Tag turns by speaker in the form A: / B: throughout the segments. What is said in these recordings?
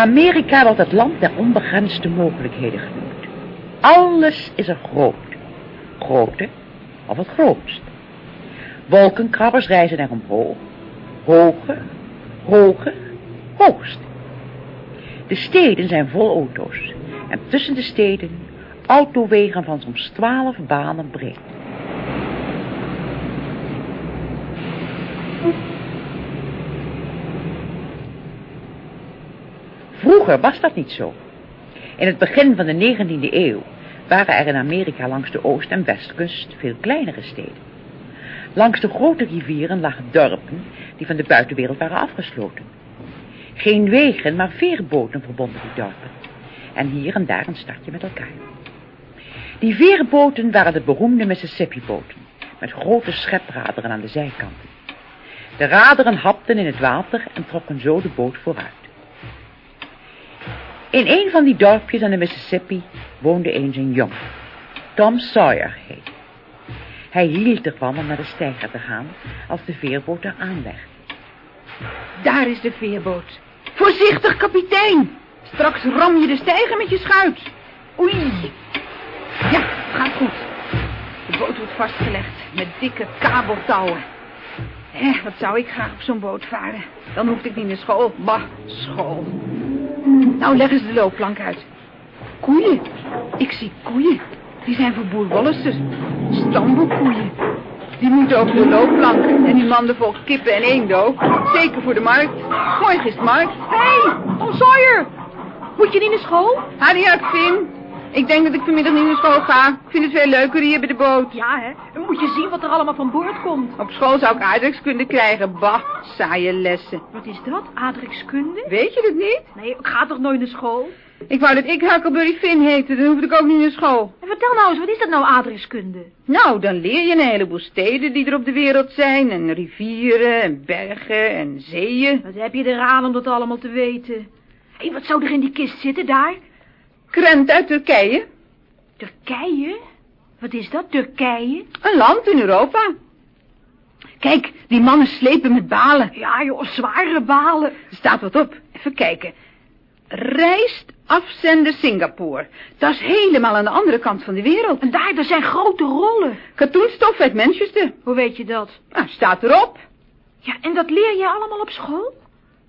A: Amerika wordt het land der onbegrensde mogelijkheden genoemd. Alles is er groot. Grote of het grootst. Wolkenkrabbers reizen er omhoog. Hoger, hoger, hoogst. De steden zijn vol auto's. En tussen de steden autowegen van soms twaalf banen breed. Vroeger was dat niet zo. In het begin van de 19e eeuw waren er in Amerika langs de oost- en westkust veel kleinere steden. Langs de grote rivieren lagen dorpen die van de buitenwereld waren afgesloten. Geen wegen, maar veerboten verbonden die dorpen. En hier en daar een stadje met elkaar. Die veerboten waren de beroemde Mississippi-boten, met grote schepraderen aan de zijkanten. De raderen hapten in het water en trokken zo de boot vooruit. In een van die dorpjes aan de Mississippi woonde eens een jongen. Tom Sawyer heet. Hij hield ervan om naar de steiger te gaan als de veerboot er aanlegde.
B: Daar is de veerboot. Voorzichtig, kapitein. Straks ram je de steiger met je schuit. Oei. Ja, gaat goed. De boot wordt vastgelegd met dikke kabeltouwen. Eh, wat zou ik graag op zo'n boot varen. Dan hoefde ik niet naar school. Bah, school. Nou, leg eens de loopplank uit. Koeien. Ik zie koeien. Die zijn voor boer Wollister. Stamboekkoeien. Die moeten over de loopplank. En die manden vol kippen en eenden ook. Zeker voor de markt. Morgen is de markt. Hé, hey, Sawyer. Moet je niet naar school? Hadi uit, Finn. Ik denk dat ik vanmiddag niet naar school ga. Ik vind het veel leuker hier bij de boot.
C: Ja, hè? Dan moet je zien wat er allemaal van boord komt.
B: Op school zou ik aardrijkskunde krijgen. Bah, saaie lessen.
C: Wat is dat? Aardrijkskunde?
B: Weet je het niet?
C: Nee, ik ga toch nooit naar school?
B: Ik wou dat ik Huckleberry Finn heette, dan hoefde ik ook niet naar school.
C: En vertel nou eens, wat is dat nou aardrijkskunde?
B: Nou, dan leer je een heleboel steden die er op de wereld zijn. En rivieren, en bergen, en zeeën.
C: Wat heb je eraan om dat allemaal te weten? Hé, hey, wat zou er in die kist zitten daar?
B: Krent uit Turkije.
C: Turkije? Wat is dat, Turkije?
B: Een land in Europa. Kijk, die mannen slepen met balen.
C: Ja, joh, zware balen.
B: Er staat wat op. Even kijken. Rijst afzenden Singapore. Dat is helemaal aan de andere kant van de wereld.
C: En daar, daar zijn grote rollen.
B: Katoenstof uit Manchester.
C: Hoe weet je dat?
B: Nou, staat erop.
C: Ja, en dat leer je allemaal op school?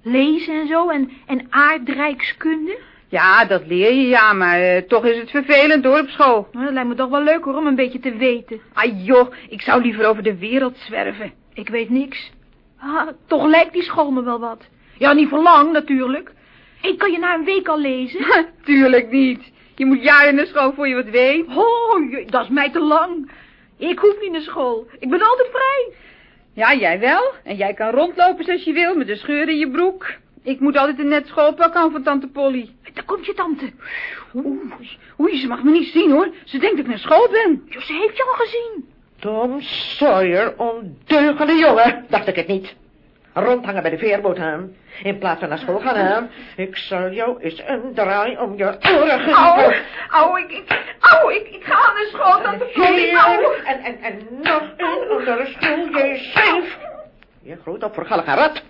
C: Lezen en zo, en, en aardrijkskunde?
B: Ja, dat leer je, ja, maar uh, toch is het vervelend hoor op school.
C: Nou, dat lijkt me toch wel leuk hoor, om een beetje te weten.
B: Ah joh, ik zou liever over de wereld zwerven.
C: Ik weet niks. Ah, toch lijkt die school me wel wat. Ja, niet voor lang natuurlijk. Ik kan je na een week al lezen?
B: Tuurlijk niet. Je moet jaren naar school voor je wat weet.
C: Oh, dat is mij te lang. Ik hoef niet naar school. Ik ben altijd vrij.
B: Ja, jij wel. En jij kan rondlopen zoals je wil met een scheur in je broek. Ik moet altijd een net schoolpak aan van tante Polly.
C: Daar komt je tante.
B: Oeh, oei, ze mag me niet zien hoor. Ze denkt dat ik naar school ben.
C: Jo, ze heeft je al gezien.
D: Tom Sawyer, ondeugende jongen, dacht ik het niet. Rondhangen bij de veerboot aan. In plaats van naar school gaan aan. Ik zal jou eens een draai om je oren geven.
B: Au, au, ik, ik, au, ik, ik ga naar school, tante Polly. Au.
D: En, en, en nog een onder de stoel, je scheef. Je groeit op vergallige rat.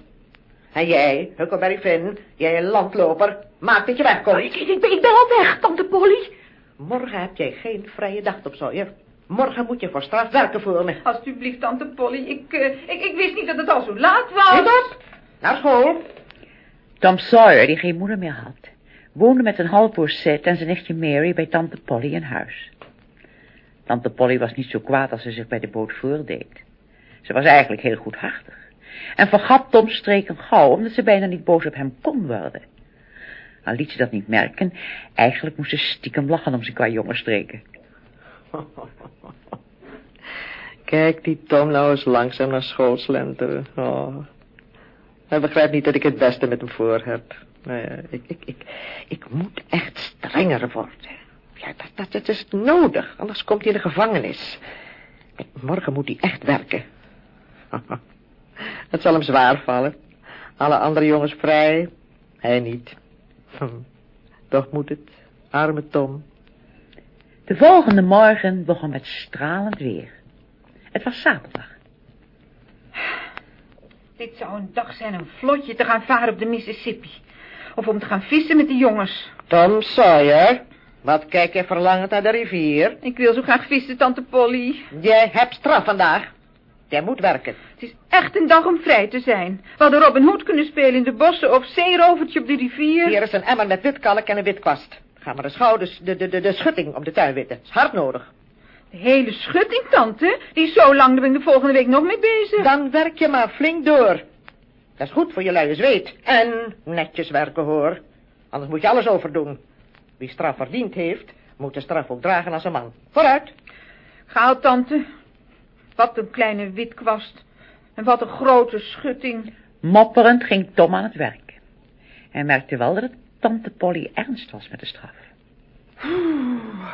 D: En jij, Huckleberry Finn, jij landloper, maak dat je wegkomt.
C: Oh, ik, ik, ben, ik ben al weg, tante Polly.
D: Morgen heb jij geen vrije dag op Sawyer. Morgen moet je voor straf werken voor me.
B: Alsjeblieft, tante Polly. Ik, uh, ik, ik wist niet dat het al zo laat was.
D: Niet op, naar school.
A: Tom Sawyer, die geen moeder meer had, woonde met zijn halfbroer Sid en zijn nichtje Mary bij tante Polly in huis. Tante Polly was niet zo kwaad als ze zich bij de boot voordeed. Ze was eigenlijk heel goedhartig en vergat Toms streken gauw, omdat ze bijna niet boos op hem kon worden. Al liet ze dat niet merken, eigenlijk moest ze stiekem lachen om zijn qua jonge streken.
D: Kijk die Tom nou eens langzaam naar school slenteren. Oh. Hij begrijpt niet dat ik het beste met hem voor heb. Nou ja, ik, ik, ik, ik moet echt strenger worden. Ja, dat, dat, dat is nodig, anders komt hij in de gevangenis. Morgen moet hij echt werken. Het zal hem zwaar vallen. Alle andere jongens vrij, hij niet. Hm. Toch moet het, arme Tom.
A: De volgende morgen begon met stralend weer. Het was zaterdag.
B: Dit zou een dag zijn een vlotje te gaan varen op de Mississippi. Of om te gaan vissen met de jongens.
D: Tom Sawyer, wat kijk je verlangend naar de rivier?
B: Ik wil zo graag vissen, tante Polly.
D: Jij hebt straf vandaag. Jij moet werken.
B: Het is echt een dag om vrij te zijn. We hadden Robin Hood kunnen spelen in de bossen of zeerovertje op de rivier.
D: Hier is een emmer met witkalk en een witkwast. Ga maar de schouders, de, de, de, de schutting om de tuin witten. Is hard nodig.
B: De hele schutting, tante. Die is zo lang, daar ben ik de volgende week nog mee bezig.
D: Dan werk je maar flink door. Dat is goed voor je luie zweet. En netjes werken, hoor. Anders moet je alles overdoen. Wie straf verdiend heeft, moet de straf ook dragen als een man. Vooruit.
B: Ga, tante. Wat een kleine witkwast. En wat een grote schutting.
A: Mopperend ging Tom aan het werk. Hij merkte wel dat het tante Polly ernst was met de straf.
B: Oeh.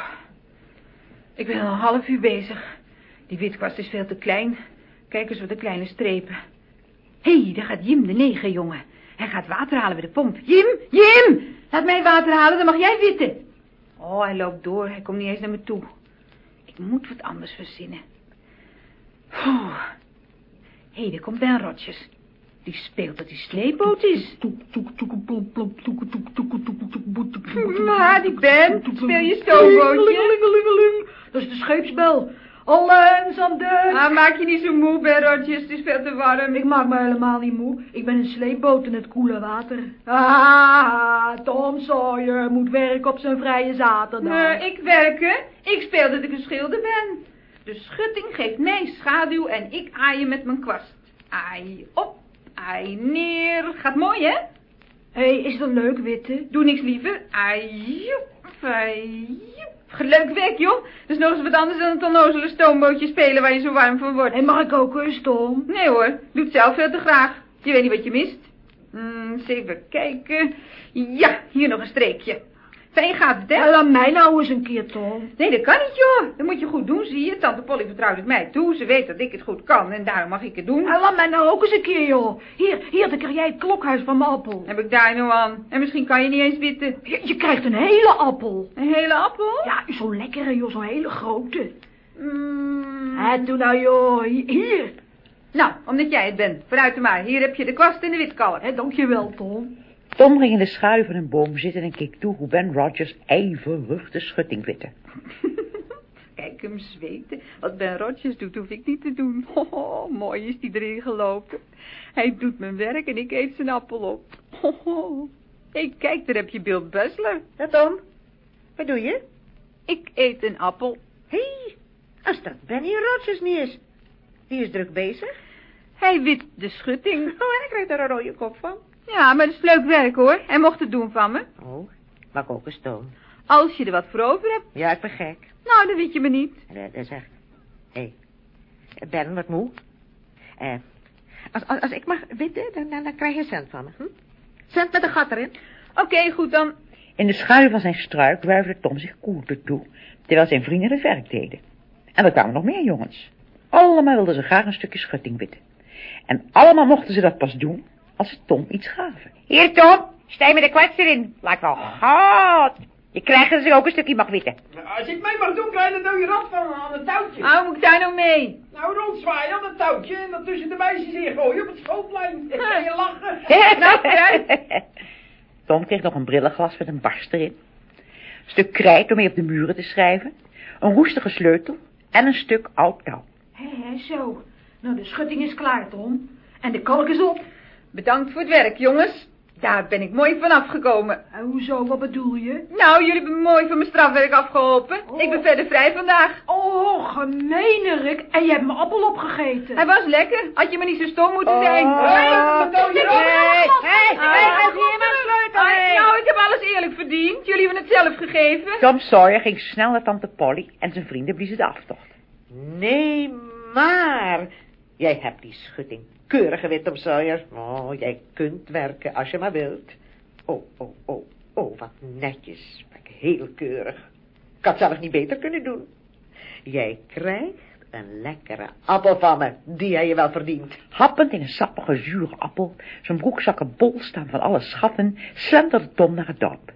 B: Ik ben al een half uur bezig. Die witkwast is veel te klein. Kijk eens wat de kleine strepen. Hé, hey, daar gaat Jim, de neger, jongen. Hij gaat water halen bij de pomp. Jim, Jim! Laat mij water halen, dan mag jij witten. Oh, hij loopt door. Hij komt niet eens naar me toe. Ik moet wat anders verzinnen. Hé, hey, daar komt Ben Rotjes. Die speelt dat die sleepboot is. Maar die Ben, speel je stoombootje?
C: Dat is de scheepsbel. Alle hens aan dek.
B: Ah, maak je niet zo moe, Ben Rotjes. Het is veel te warm.
C: Ik maak me helemaal niet moe. Ik ben een sleepboot in het koele water. Ah, Tom Sawyer moet werken op zijn vrije zaterdag.
B: Nee, ik werken. Ik speel dat ik een schilder ben. De schutting geeft mij schaduw en ik aaien met mijn kwast. Aai op, aai neer. Gaat mooi, hè?
C: Hé, hey, is dat leuk, Witte?
B: Doe niks liever. Aai joep, aai joep. Leuk werk, joh. Dat is nog eens wat anders dan het onnozele stoombootje spelen waar je zo warm van wordt.
C: En mag ik ook eens, Tom?
B: Nee hoor, doe het zelf veel te graag. Je weet niet wat je mist. Hmm, eens even kijken. Ja, hier nog een streekje. Fijn gaat het, hè?
C: Ja, laat mij nou eens een keer, Tom.
B: Nee, dat kan niet, joh. Dat moet je goed doen, zie je. Tante Polly vertrouwt het mij toe. Ze weet dat ik het goed kan en daarom mag ik het doen.
C: Ja, laat mij nou ook eens een keer, joh. Hier, hier, dan krijg jij het klokhuis van mijn appel.
B: Heb ik daar nou aan. En misschien kan je niet eens witten.
C: Je, je krijgt een hele appel.
B: Een hele appel?
C: Ja, zo'n lekkere, joh, zo'n hele grote.
B: Mm.
C: En doe nou, joh, hier.
B: Nou, omdat jij het bent. Vooruit maar. Hier heb je de kwast en de witkalk.
C: Hé, dankjewel, Tom.
A: Tom ging in de schaduw van een boom zitten en keek toe hoe Ben Rogers ijverig de schutting witte.
B: Kijk hem zweten. Wat Ben Rogers doet, hoef ik niet te doen. Oh, mooi is die erin gelopen. Hij doet mijn werk en ik eet zijn appel op. Oh, hey, kijk, daar heb je Bill Bessler.
D: Ja, Tom, wat doe je?
B: Ik eet een appel.
D: Hé, hey, als dat Benny Rogers niet is. Die is druk bezig.
B: Hij wit de schutting.
D: Oh, en ik krijg daar een rode kop van.
B: Ja, maar dat is leuk werk, hoor. Hij mocht het doen van me.
D: Oh, mag ook een stoom.
B: Als je er wat voor over hebt.
D: Ja, ik ben gek.
B: Nou, dat weet je me niet.
D: Is echt... Hé, hey. Ben, wat moe. Eh, als, als, als ik mag witten, dan, dan, dan krijg je cent van me. Hm? Cent met een gat erin.
B: Oké, okay, goed dan.
A: In de schaduw van zijn struik wuifde Tom zich koelte toe, terwijl zijn vrienden het werk deden. En er kwamen nog meer jongens. Allemaal wilden ze graag een stukje schutting witten. En allemaal mochten ze dat pas doen als ze Tom iets gaven. Hier, Tom, stij me de kwets erin. Lijkt wel hard. Je krijgt er zich ook een stukje mag witten.
E: Nou, als ik mij mag doen, krijg je er je rand van aan het touwtje.
B: Nou, moet ik daar nou mee?
E: Nou, rondzwaaien aan het touwtje en dan tussen de meisjes in gooien op het schoolplein. En kan je lachen.
B: nou.
A: Tom kreeg nog een brillenglas met een barst erin. Een stuk krijt om mee op de muren te schrijven. Een roestige sleutel en een stuk oud touw.
C: Hé, hé, zo. Nou, de schutting is klaar, Tom. En de kalk is op.
B: Bedankt voor het werk, jongens. Daar ben ik mooi van afgekomen.
C: En hoezo, wat bedoel je?
B: Nou, jullie hebben me mooi van mijn strafwerk afgeholpen.
C: Oh.
B: Ik ben verder vrij vandaag.
C: Oh, gemeenerik. En je hebt mijn appel opgegeten.
B: Hij was lekker. Had je maar niet zo stom moeten
D: Oh.
B: zijn.
E: Hey?
D: Hé, hé, geef hier mijn sleutel mee.
B: Nou, ik heb alles eerlijk verdiend. Jullie hebben het zelf gegeven.
A: Tom Sawyer ging snel naar tante Polly en zijn vrienden bliezen de aftocht.
D: Nee, maar... Jij hebt die schutting keurig gewit, Tom Sawyer. Oh, jij kunt werken als je maar wilt. Oh, oh, oh, oh, wat netjes. Heel keurig. Ik had zelf niet beter kunnen doen. Jij krijgt een lekkere appel van me, die jij je wel verdient.
A: Happend in een sappige, zure appel, zijn broekzakken bol staan van alle schatten, slenterde Tom naar het dorp.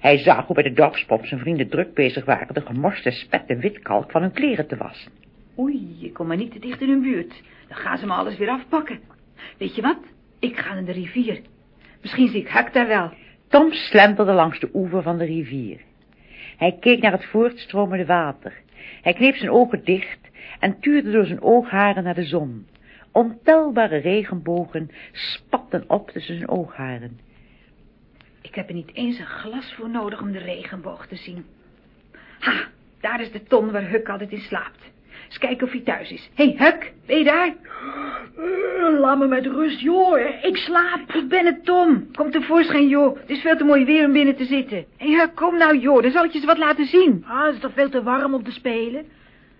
A: Hij zag hoe bij de dorpspomp zijn vrienden druk bezig waren de gemorste spet en witkalk van hun kleren te wassen.
B: Oei, ik kom maar niet te dicht in hun buurt. Dan gaan ze me alles weer afpakken. Weet je wat? Ik ga naar de rivier. Misschien zie ik Hak daar wel.
A: Tom slenterde langs de oever van de rivier. Hij keek naar het voortstromende water. Hij kneep zijn ogen dicht en tuurde door zijn oogharen naar de zon. Ontelbare regenbogen spatten op tussen zijn oogharen.
B: Ik heb er niet eens een glas voor nodig om de regenboog te zien. Ha, daar is de ton waar Huk altijd in slaapt. Eens kijken of hij thuis is. Hé, hey, Huk, ben je daar?
C: Laat me met rust, joh. Ik slaap.
B: Ik ben het, Tom. Kom tevoorschijn, joh. Het is veel te mooi weer om binnen te zitten. Hé, hey, Huk, kom nou, joh. Dan zal ik je eens wat laten zien.
C: Ah, het is toch veel te warm om te spelen?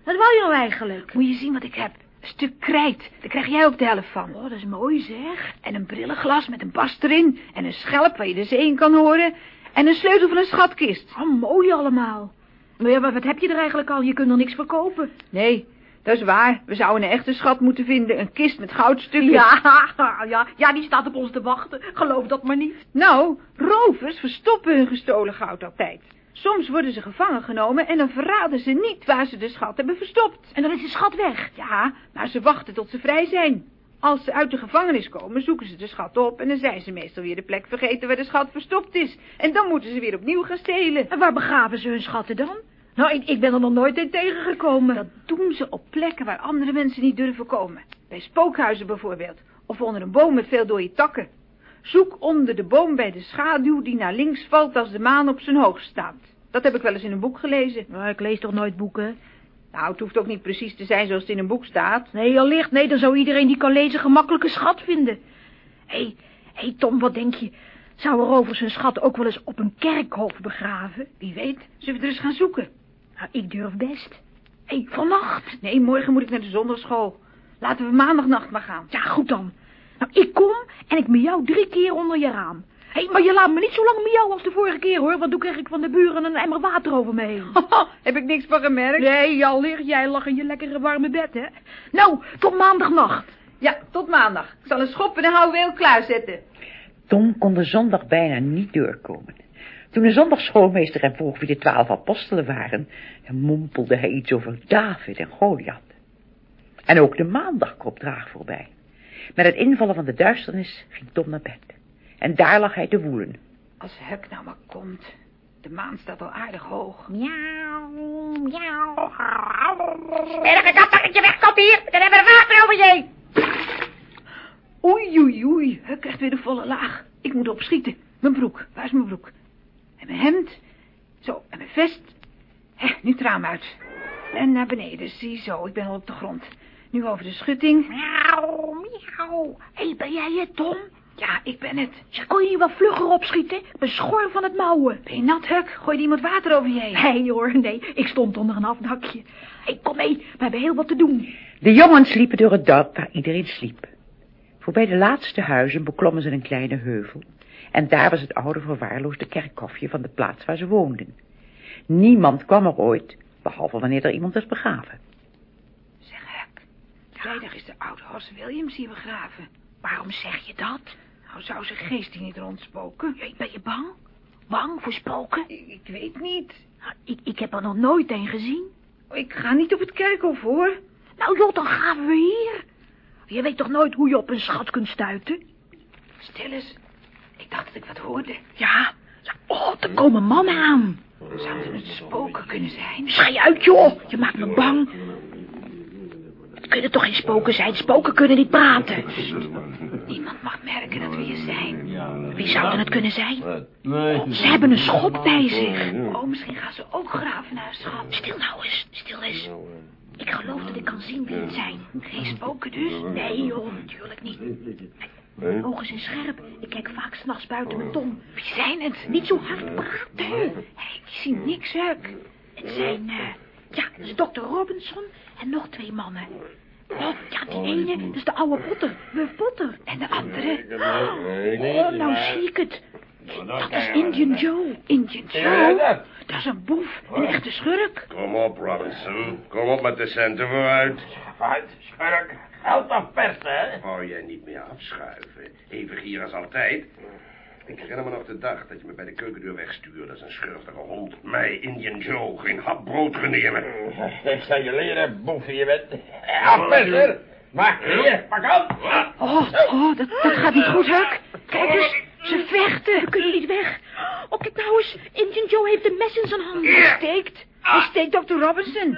C: Wat wou je nou eigenlijk?
B: Moet je zien wat ik heb. Een stuk krijt. Daar krijg jij ook de helft van.
C: Oh, dat is mooi, zeg.
B: En een brillenglas met een bast erin. En een schelp waar je de zee in kan horen. En een sleutel van een schatkist.
C: Oh, mooi allemaal. Maar ja, wat heb je er eigenlijk al? Je kunt er niks verkopen.
B: Nee, dat is waar. We zouden een echte schat moeten vinden. Een kist met goudstukken.
C: Ja, ja, ja, die staat op ons te wachten. Geloof dat maar niet.
B: Nou, rovers verstoppen hun gestolen goud altijd. Soms worden ze gevangen genomen en dan verraden ze niet waar ze de schat hebben verstopt.
C: En dan is de schat weg.
B: Ja, maar ze wachten tot ze vrij zijn. Als ze uit de gevangenis komen, zoeken ze de schat op... en dan zijn ze meestal weer de plek vergeten waar de schat verstopt is. En dan moeten ze weer opnieuw gaan stelen.
C: En waar begraven ze hun schatten dan? Nou, ik, ik ben er nog nooit in tegengekomen.
B: Dat doen ze op plekken waar andere mensen niet durven komen. Bij spookhuizen bijvoorbeeld. Of onder een boom met veel dode takken. Zoek onder de boom bij de schaduw die naar links valt als de maan op zijn hoogst staat. Dat heb ik wel eens in een boek gelezen.
C: Nou, ik lees toch nooit boeken?
B: Nou, het hoeft ook niet precies te zijn zoals het in een boek staat.
C: Nee, allicht. Nee, dan zou iedereen die kan lezen gemakkelijke schat vinden. Hé, hey, hey Tom, wat denk je? Zou er over zijn schat ook wel eens op een kerkhof begraven?
B: Wie weet, zullen we er eens gaan zoeken?
C: Nou, ik durf best. Hé, hey, vannacht?
B: Nee, morgen moet ik naar de zondagschool. Laten we maandagnacht maar gaan.
C: Ja, goed dan. Nou, ik kom en ik jou drie keer onder je raam. Hé, hey, maar je laat me niet zo lang miauw als de vorige keer, hoor. Want toen kreeg ik van de buren een emmer water over me heen.
B: Heb ik niks van gemerkt?
C: Nee, al lig jij lag in je lekkere warme bed, hè. Nou, tot maandagnacht.
B: Ja, tot maandag. Ik zal een schop en een houweel klaarzetten.
A: Tom kon de zondag bijna niet doorkomen. Toen de zondagschoolmeester hem vroeg wie de twaalf apostelen waren, mompelde hij iets over David en Goliath. En ook de maandag kroop traag voorbij. Met het invallen van de duisternis ging Tom naar bed. En daar lag hij te woelen.
B: Als Huck nou maar komt. De maan staat al aardig hoog.
C: Miauw, miauw. Smerige ik je wegkop hier? Dan hebben we water over je.
B: Oei, oei, oei. Huck krijgt weer de volle laag. Ik moet opschieten. Mijn broek. Waar is mijn broek? En mijn hemd. Zo, en mijn vest. Hé, nu het raam uit. En naar beneden. Ziezo, ik ben al op de grond. Nu over de schutting.
C: Miauw, miauw. Hé, hey, ben jij het, Tom?
B: Ja, ik ben het.
C: Zeg, kon je niet wat vlugger opschieten? Ik ben schor van het mouwen.
B: Ben je nat, Huck? Gooi iemand water over je heen?
C: Nee hoor, nee. Ik stond onder een afdakje. Hé, hey, kom mee. We hebben heel wat te doen.
A: De jongens liepen door het dorp waar iedereen sliep. Voorbij de laatste huizen beklommen ze een kleine heuvel. En daar was het oude verwaarloosde kerkhofje van de plaats waar ze woonden. Niemand kwam er ooit, behalve wanneer er iemand was begraven.
B: Zeg, Huck. Vrijdag is de oude Horace Williams hier begraven.
C: Waarom zeg je dat?
B: Nou, zou zijn geest hier niet rondspoken?
C: Ben je bang? Bang voor spoken?
B: Ik, ik weet niet.
C: Nou, ik, ik heb er nog nooit een gezien.
B: Ik ga niet op het kerkhof, hoor.
C: Nou, joh, dan gaan we hier. Je weet toch nooit hoe je op een schat kunt stuiten?
B: Stil eens. Ik dacht dat ik wat hoorde.
C: Ja, ja oh, er komen mannen aan.
B: Zouden het spoken kunnen zijn?
C: Schij uit, joh. Je maakt me bang. Het kunnen toch geen spoken zijn? Spoken kunnen niet praten.
B: Niemand mag merken dat we hier zijn.
C: Wie zouden het kunnen zijn? Ze hebben een schop bij zich.
B: Oh, misschien gaan ze ook graven naar een schat.
C: Stil nou eens, stil eens. Ik geloof dat ik kan zien wie het zijn.
B: Geen spoken dus?
C: Nee, joh, natuurlijk niet. Mijn ogen zijn scherp. Ik kijk vaak s'nachts buiten mijn tong.
B: Wie zijn het?
C: Niet zo hard praten.
B: Hé, hey, ik zie niks, Huck.
C: Het zijn, uh, ja, dat is dokter Robinson en nog twee mannen. Oh, ja, die ene, dat is de oude Potter, Wurf Potter.
B: En de andere?
C: Oh, nou zie ik het. Dat is Indian Joe.
B: Indian Joe? Dat is een boef, een echte schurk.
F: Kom op, Robinson. Kom op met de centen vooruit.
E: Uit, schurk. Geld afpersen, hè?
F: Wou jij niet meer afschuiven? Even hier als altijd. Ik herinner me nog de dag dat je me bij de keukendeur wegstuurde als een schurftige hond. Mij, Indian Joe, geen hap brood gun nemen.
E: Ik zal je leren, boefje je bent. Afperser. Maar hier, pak op.
B: Oh, oh dat, dat gaat niet goed, Huck. Kijk eens,
C: Ze vechten. We kunnen niet weg. Oh, kijk nou eens. Indian Joe heeft een mes in zijn hand.
B: Hij steekt. Hij steekt Dr. Robinson.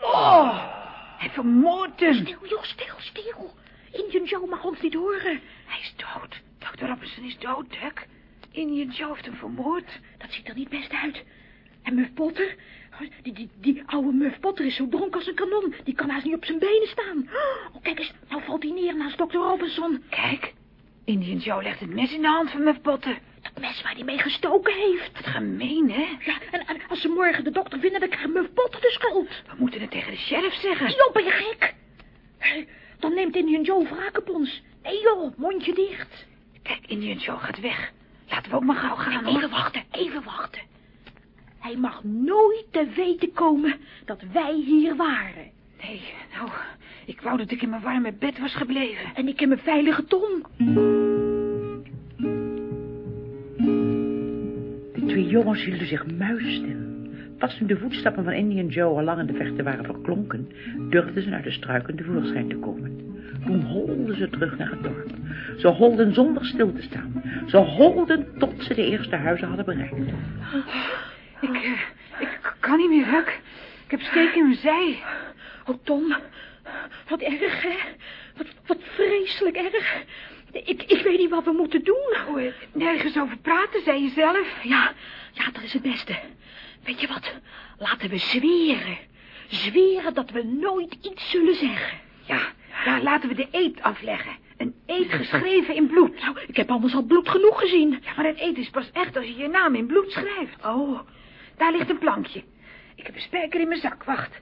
B: Oh, hij vermoordt hem.
C: Stil, joh, stil, stil. Indian Joe mag ons niet horen.
B: Hij is dood. Dr. Robinson is dood, Duck. Indian Joe heeft hem vermoord.
C: Dat ziet er niet best uit. En Muff Potter? Die, die, die oude Muff Potter is zo dronken als een kanon. Die kan haast niet op zijn benen staan. Oh, kijk eens, nou valt hij neer naast Dr. Robinson.
B: Kijk, Indian Joe legt het mes in de hand van Muff Potter.
C: Dat mes waar hij mee gestoken heeft.
B: Wat gemeen, hè?
C: Ja, en, en als ze morgen de dokter vinden, dan krijgt Muff Potter de schuld.
B: We moeten het tegen de sheriff zeggen.
C: Joh, ben je gek? Dan neemt Indian Joe wraak op ons. Nee joh, mondje dicht.
B: Kijk, Indian Joe gaat weg. Laten we ook maar gauw gaan, hoor.
C: Even wachten, even wachten. Hij mag nooit te weten komen dat wij hier waren.
B: Nee, nou, ik wou dat ik in mijn warme bed was gebleven.
C: En ik in mijn veilige tong.
A: De twee jongens hielden zich muisstil. Pas toen de voetstappen van Indian Joe al lang in de vechten waren verklonken, durfden ze uit de struiken tevoorschijn te komen. Toen holden ze terug naar het dorp. Ze holden zonder stil te staan. Ze holden tot ze de eerste huizen hadden bereikt.
B: Ik, eh, ik kan niet meer, Huck. Ik heb steek in mijn zij.
C: Oh, Tom. Wat erg, hè? Wat, wat vreselijk erg. Ik, ik weet niet wat we moeten doen.
B: Oh, nergens over praten, zei je zelf.
C: Ja, ja, dat is het beste. Weet je wat? Laten we zweren. Zweren dat we nooit iets zullen zeggen.
B: Ja, ja, laten we de eed afleggen. Een eed geschreven in bloed.
C: Nou, ik heb anders al bloed genoeg gezien.
B: Ja, maar een eed is pas echt als je je naam in bloed schrijft.
C: Oh,
B: Daar ligt een plankje. Ik heb een spijker in mijn zak, wacht.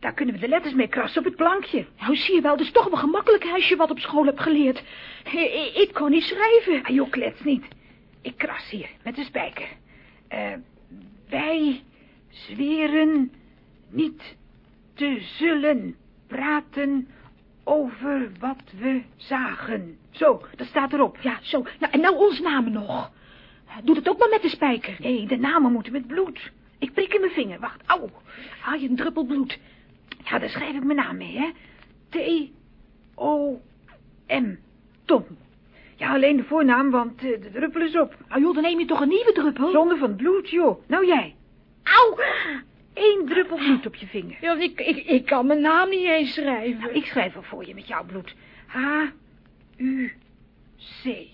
B: Daar kunnen we de letters mee krassen op het plankje.
C: nou zie je wel, het is toch wel gemakkelijk als je wat op school hebt geleerd. Ik kon niet schrijven.
B: Ah, joh, klets niet. Ik kras hier, met een spijker. Eh, wij zweren niet te zullen praten over wat we zagen. Zo, dat staat erop.
C: Ja, zo. Nou, en nou ons namen nog. Doe het ook maar met de spijker.
B: Nee, de namen moeten met bloed. Ik prik in mijn vinger, wacht. Au.
C: Haal je een druppel bloed.
B: Ja, daar schrijf ik mijn naam mee, hè. T-O-M. Tom. Ja, alleen de voornaam, want eh, de druppel is op.
C: Nou joh, dan neem je toch een nieuwe druppel?
B: Zonder van bloed, joh. Nou jij.
C: Auw!
B: Eén druppel bloed op je vinger.
C: Ja, ik, ik, ik kan mijn naam niet eens schrijven.
B: Nou, ik schrijf wel voor je met jouw bloed. H-U-C. Hé,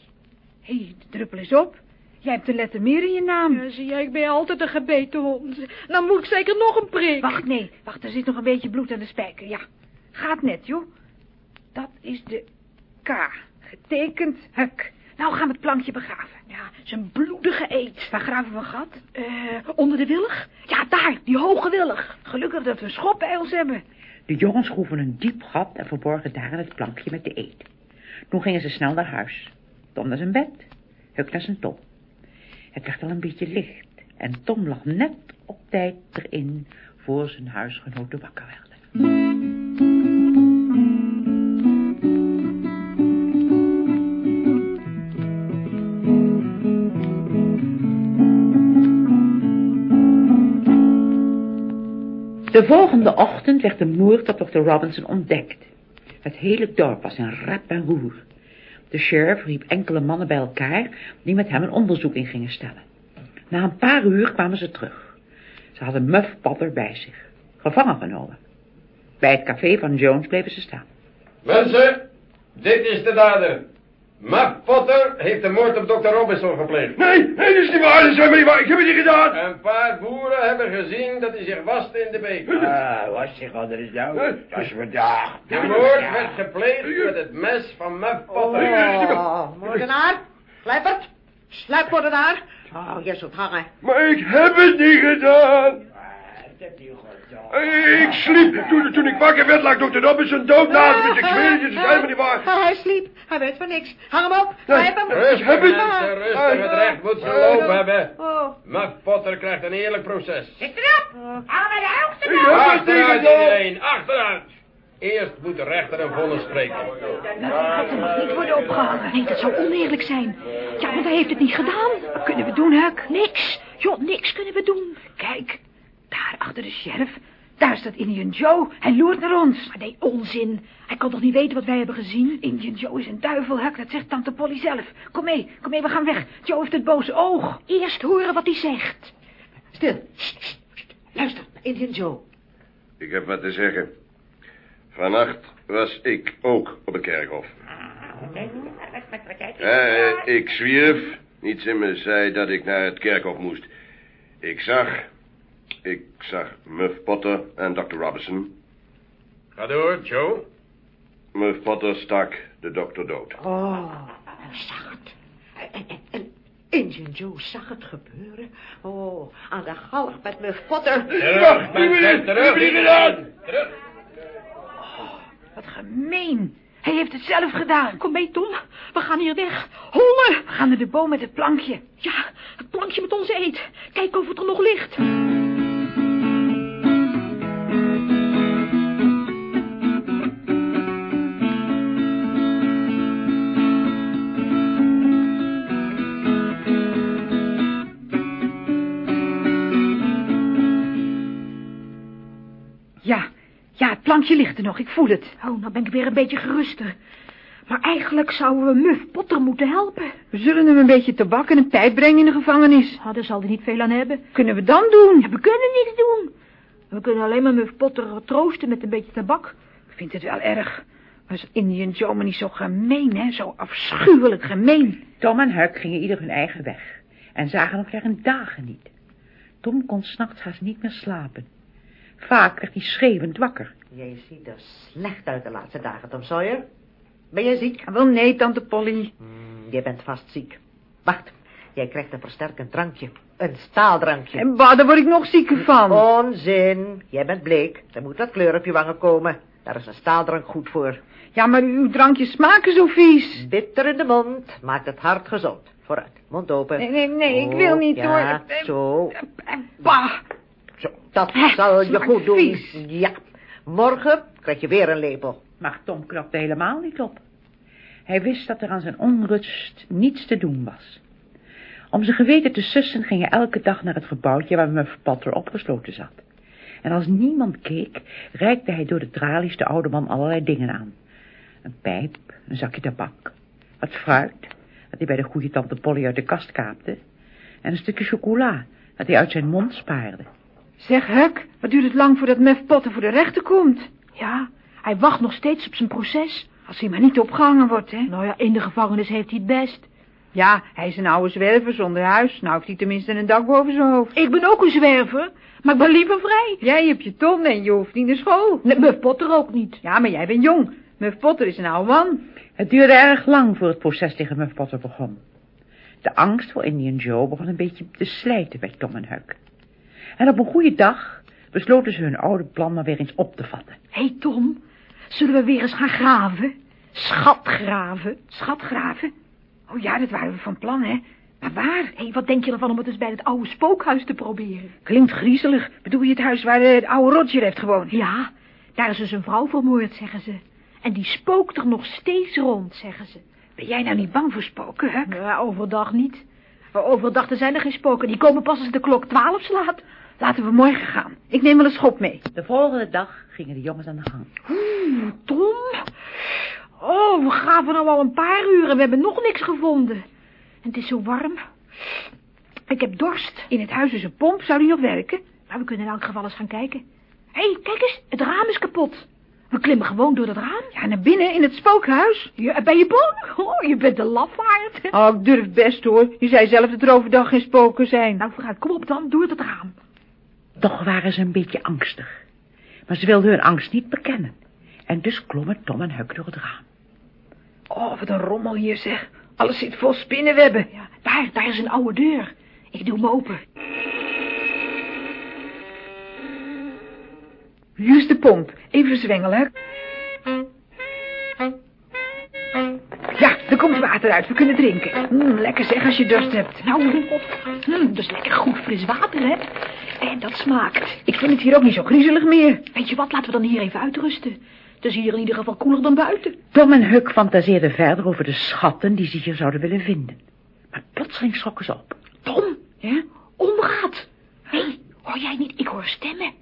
B: hey, de druppel is op. Jij hebt een letter meer in je naam.
C: Ja, zie jij, ik ben altijd een gebeten hond. Dan moet ik zeker nog een prik.
B: Wacht, nee. Wacht, er zit nog een beetje bloed aan de spijker. Ja, gaat net, joh. Dat is de K. Getekend huk. Nou gaan we het plankje begraven.
C: Ja, zijn bloedige eet.
B: Waar graven we een gat?
C: Eh, onder de willig? Ja, daar, die hoge willig.
B: Gelukkig dat we een schop bij ons hebben.
A: De jongens groeven een diep gat en verborgen daarin het plankje met de eet. Toen gingen ze snel naar huis. Tom naar zijn bed, Huk naar zijn Tom. Het werd al een beetje licht en Tom lag net op tijd erin voor zijn huisgenoten wakker werden. De volgende ochtend werd de moord op Dr. Robinson ontdekt. Het hele dorp was in rep en roer. De sheriff riep enkele mannen bij elkaar die met hem een onderzoek in gingen stellen. Na een paar uur kwamen ze terug. Ze hadden Muff Potter bij zich, gevangen genomen. Bij het café van Jones bleven ze staan.
G: Mensen, dit is de dader. Muff Potter heeft de moord op Dr. Robinson gepleegd.
F: Nee, nee, dat is niet waar, dat is helemaal niet waar. Ik heb het niet gedaan.
G: Een paar boeren hebben gezien dat hij zich waste in de beek.
H: Ah, was zich al eens nou? Dat is verdacht.
G: De moord werd gepleegd met het mes van Muff Potter.
D: Oh, moordenaar, Sluipert, sluipmoordenaar. Oh, je zult hangen.
F: Maar ik heb het niet gedaan. Ik sliep. Toen, toen ik wakker werd, lag Dr. Robinson dood naast me. Ik zweer het, het is helemaal niet waar.
D: Ah, Hij sliep, hij weet van niks. Hang hem op, grijp hem.
G: Rustig,
F: heb het-
G: mensen, rustig. Het recht moet zijn loop hebben.
D: Oh,
G: Muff Potter krijgt een eerlijk proces.
F: Ik heb het niet
G: Achteruit
F: gedaan.
G: iedereen, achteruit. Eerst moet de rechter een vonnis spreken.
C: Dat mag niet worden opgehangen. Nee, dat zou oneerlijk zijn. Ja, want hij heeft het niet gedaan.
B: Wat kunnen we doen, Huck?
C: Niks. Joh, niks kunnen we doen.
B: Kijk, daar achter de sheriff Daar staat Indian Joe. Hij loert naar ons.
C: Maar nee, onzin. Hij kan toch niet weten wat wij hebben gezien?
B: Indian Joe is een duivel, Huck. Dat zegt tante Polly zelf. Kom mee, kom mee, we gaan weg. Joe heeft het boze oog.
C: Eerst horen wat hij zegt.
D: Stil. Sst, sst, sst. Luister, Indian Joe.
F: Ik heb wat te zeggen. Vannacht was ik ook op het kerkhof. Eh, ik zwierf. Niets in me zei dat ik naar het kerkhof moest. Ik zag... Ik zag Muff Potter en Dr. Robinson.
G: Ga door, Joe.
F: Muff Potter stak de dokter dood.
D: Oh, hij zag het. En, en, en Indian Joe zag het gebeuren. Oh, aan de galg met mijn Potter.
G: Terug, mensen, terug. Terug.
B: Wat gemeen. Hij heeft het zelf gedaan.
C: Kom mee, Tom. We gaan hier weg. Honger!
B: We gaan naar de boom met het plankje.
C: Ja, het plankje met onze eet. Kijk of het er nog ligt.
B: Ligt er nog. Ik voel het.
C: Oh, nou ben ik weer een beetje geruster. Maar eigenlijk zouden we Muff Potter moeten helpen.
B: We zullen hem een beetje tabak en een pijp brengen in de gevangenis.
C: Ah, daar zal hij niet veel aan hebben.
B: Kunnen we dan doen?
C: Ja, we kunnen niks doen. We kunnen alleen maar Muff Potter troosten met een beetje tabak.
B: Ik vind het wel erg. Was Indian Joe maar niet zo gemeen, hè? Zo afschuwelijk gemeen.
A: Tom en Huck gingen ieder hun eigen weg en zagen elkaar in dagen niet. Tom kon s'nachts haast niet meer slapen. Vaak werd hij schreeuwend wakker.
D: Jij ziet er slecht uit de laatste dagen, Tom Sawyer. Ben jij ziek?
B: Wel nee, tante Polly.
D: Hmm, jij bent vast ziek. Wacht, jij krijgt een versterkend drankje. Een staaldrankje.
B: En bah, daar word ik nog zieker van.
D: Onzin. Jij bent bleek. Er moet wat kleur op je wangen komen. Daar is een staaldrank goed voor.
B: Ja, maar uw drankjes smaken zo vies.
D: Bitter in de mond maakt het hart gezond. Vooruit, mond open.
B: Nee, nee, nee, ik wil niet
D: Oh, ja,
B: hoor. Eh,
D: zo.
B: eh, Bah.
D: Zo, dat
B: Hè,
D: zal je goed doen.
B: vies.
D: Ja. Morgen krijg je weer een lepel.
A: Maar Tom knapte helemaal niet op. Hij wist dat er aan zijn onrust niets te doen was. Om zijn geweten te sussen ging hij elke dag naar het gebouwtje waar Muff Potter opgesloten zat. En als niemand keek, reikte hij door de tralies de oude man allerlei dingen aan. Een pijp, een zakje tabak, wat fruit, dat hij bij de goede tante Polly uit de kast kaapte, en een stukje chocola, dat hij uit zijn mond spaarde.
B: Zeg, Huck, wat duurt het lang voordat Muff Potter voor de rechter komt?
C: Ja, hij wacht nog steeds op zijn proces.
B: Als hij maar niet opgehangen wordt, hè?
C: Nou ja, in de gevangenis heeft hij het best.
B: Ja, hij is een oude zwerver zonder huis. Nou heeft hij tenminste een dak boven zijn hoofd.
C: Ik ben ook een zwerver, maar ik ben liever vrij.
B: Jij hebt je ton en je hoeft niet naar school.
C: Nee, Muff Potter ook niet.
B: Ja, maar jij bent jong. Muff Potter is een oude man.
A: Het duurde erg lang voor het proces tegen Muff Potter begon. De angst voor Indian Joe begon een beetje te slijten bij Tom en Huck. En op een goede dag besloten ze hun oude plan maar weer eens op te vatten.
C: Hé hey Tom, zullen we weer eens gaan graven? Schatgraven.
B: Schatgraven? Oh ja, dat waren we van plan, hè? Maar waar?
C: Hé, hey, wat denk je ervan om het eens bij het oude spookhuis te proberen?
B: Klinkt griezelig. Bedoel je het huis waar de, de oude Roger heeft gewoond?
C: Ja, daar is dus een vrouw vermoord, zeggen ze. En die spookt er nog steeds rond, zeggen ze.
B: Ben jij nou niet bang voor spoken, hè?
C: Ja, overdag niet. Maar overdag er zijn er geen spoken. Die komen pas als de klok twaalf slaat.
B: Laten we morgen gaan. Ik neem wel een schop mee.
A: De volgende dag gingen de jongens aan de gang.
C: Oeh, Tom. Oh, we graven nou al een paar uur en we hebben nog niks gevonden. En het is zo warm. Ik heb dorst.
B: In het huis is een pomp. Zou die nog werken?
C: Nou, we kunnen in elk geval eens gaan kijken. Hé, hey, kijk eens. Het raam is kapot. We klimmen gewoon door dat raam.
B: Ja, naar binnen in het spookhuis.
C: Ja, ben je bang? Oh, je bent een lafaard.
B: Oh, ik durf best hoor. Je zei zelf dat er overdag geen spoken zijn.
C: Nou, vooruit. Kom op dan, door het raam.
A: Toch waren ze een beetje angstig. Maar ze wilden hun angst niet bekennen. En dus klommen Tom en Huck door het raam.
B: Oh, wat een rommel hier zeg. Alles zit vol spinnenwebben.
C: Ja, daar, daar is een oude deur. Ik doe hem open.
B: Hier is de pomp. Even zwengelen. Er komt water uit. We kunnen drinken. Mm, lekker zeg als je dorst hebt.
C: Nou, op. Hm, dat is lekker goed fris water, hè? En dat smaakt.
B: Ik vind het hier ook niet zo griezelig meer.
C: Weet je wat, laten we dan hier even uitrusten. Het is hier in ieder geval koeler dan buiten.
A: Tom en Huck fantaseerden verder over de schatten die ze hier zouden willen vinden. Maar plotseling schrokken ze op.
C: Tom, hè? Omraad. Hé, hey, hoor jij niet? Ik hoor stemmen.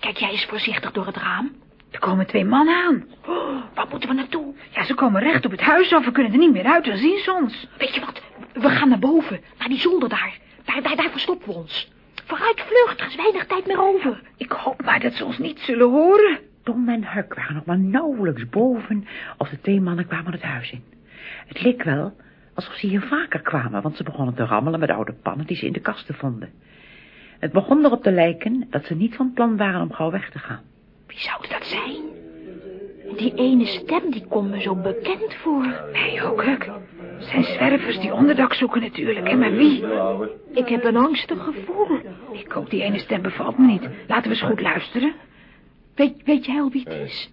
C: Kijk jij eens voorzichtig door het raam.
B: Er komen twee mannen aan.
C: Oh, waar moeten we naartoe?
B: Ja, ze komen recht op het huis af. We kunnen er niet meer uit, dan zien ze ons.
C: Weet je wat? We gaan naar boven, naar die zolder daar. Daar, daar, daar verstoppen we ons. Vooruit vlucht, er is weinig tijd meer over.
B: Ik hoop maar dat ze ons niet zullen horen.
A: Tom en Huck waren nog maar nauwelijks boven of de twee mannen kwamen het huis in. Het leek wel alsof ze hier vaker kwamen, want ze begonnen te rammelen met oude pannen die ze in de kasten vonden. Het begon erop te lijken dat ze niet van plan waren om gauw weg te gaan.
C: Wie zou dat zijn? Die ene stem, die komt me zo bekend voor.
B: Nee, ook, zijn zwervers die onderdak zoeken natuurlijk, hè, maar wie?
C: Ik heb een angstig gevoel.
B: Ik ook, die ene stem bevalt me niet. Laten we eens goed luisteren.
C: Weet, weet jij al wie het is?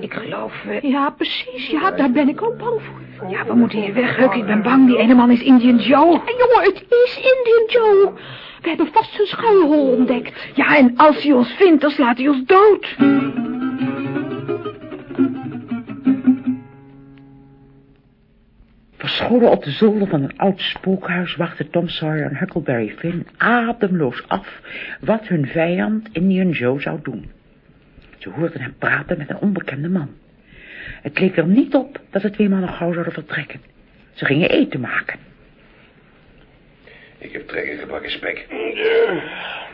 B: Ik geloof...
C: Ja, precies. Ja, daar ben ik ook bang voor.
B: ja, we moeten hier weg, Huck. Ik ben bang. Die ene man is Indian Joe.
C: En jongen, het is Indian Joe. We hebben vast zijn schuilhol ontdekt.
B: Ja, en als hij ons vindt, dan slaat hij ons dood.
A: Verscholen op de zolder van een oud spookhuis wachten Tom Sawyer en Huckleberry Finn ademloos af wat hun vijand Indian Joe zou doen. Ze hoorden hem praten met een onbekende man. Het leek er niet op dat de twee mannen gauw zouden vertrekken. Ze gingen eten maken.
F: Ik heb trek in gebakken spek.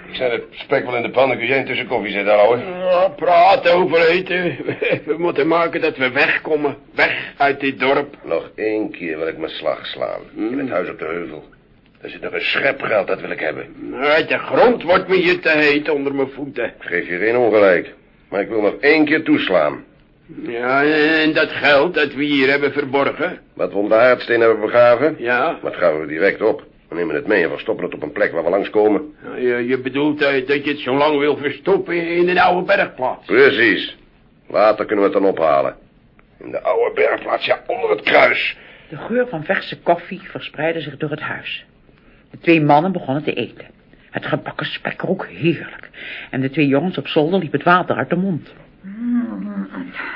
F: Ik zet het spek wel in de pan, dan kun jij intussen koffie zetten, ouwe.
G: Ja, praten over eten. We moeten maken dat we wegkomen. Weg uit dit dorp.
F: Nog één keer wil ik mijn slag slaan. In het huis op de heuvel. Er zit nog een schepgeld, dat wil ik hebben.
G: Uit de grond wordt me hier te heet onder mijn voeten.
F: Ik geef je geen ongelijk. Maar ik wil nog één keer toeslaan.
G: Ja, en dat geld dat we hier hebben verborgen.
F: Wat we onder de aardsteen hebben begraven,
G: Ja,
F: dat gaan we direct op. We nemen het mee en verstoppen het op een plek waar we langskomen.
G: je, je bedoelt eh, dat je het zo lang wil verstoppen in een oude bergplaats.
F: Precies. Later kunnen we het dan ophalen. In de oude bergplaats, ja, onder het kruis.
A: De geur van verse koffie verspreidde zich door het huis. De twee mannen begonnen te eten. Het gebakken spek rook heerlijk. En de twee jongens op zolder liepen het water uit de mond.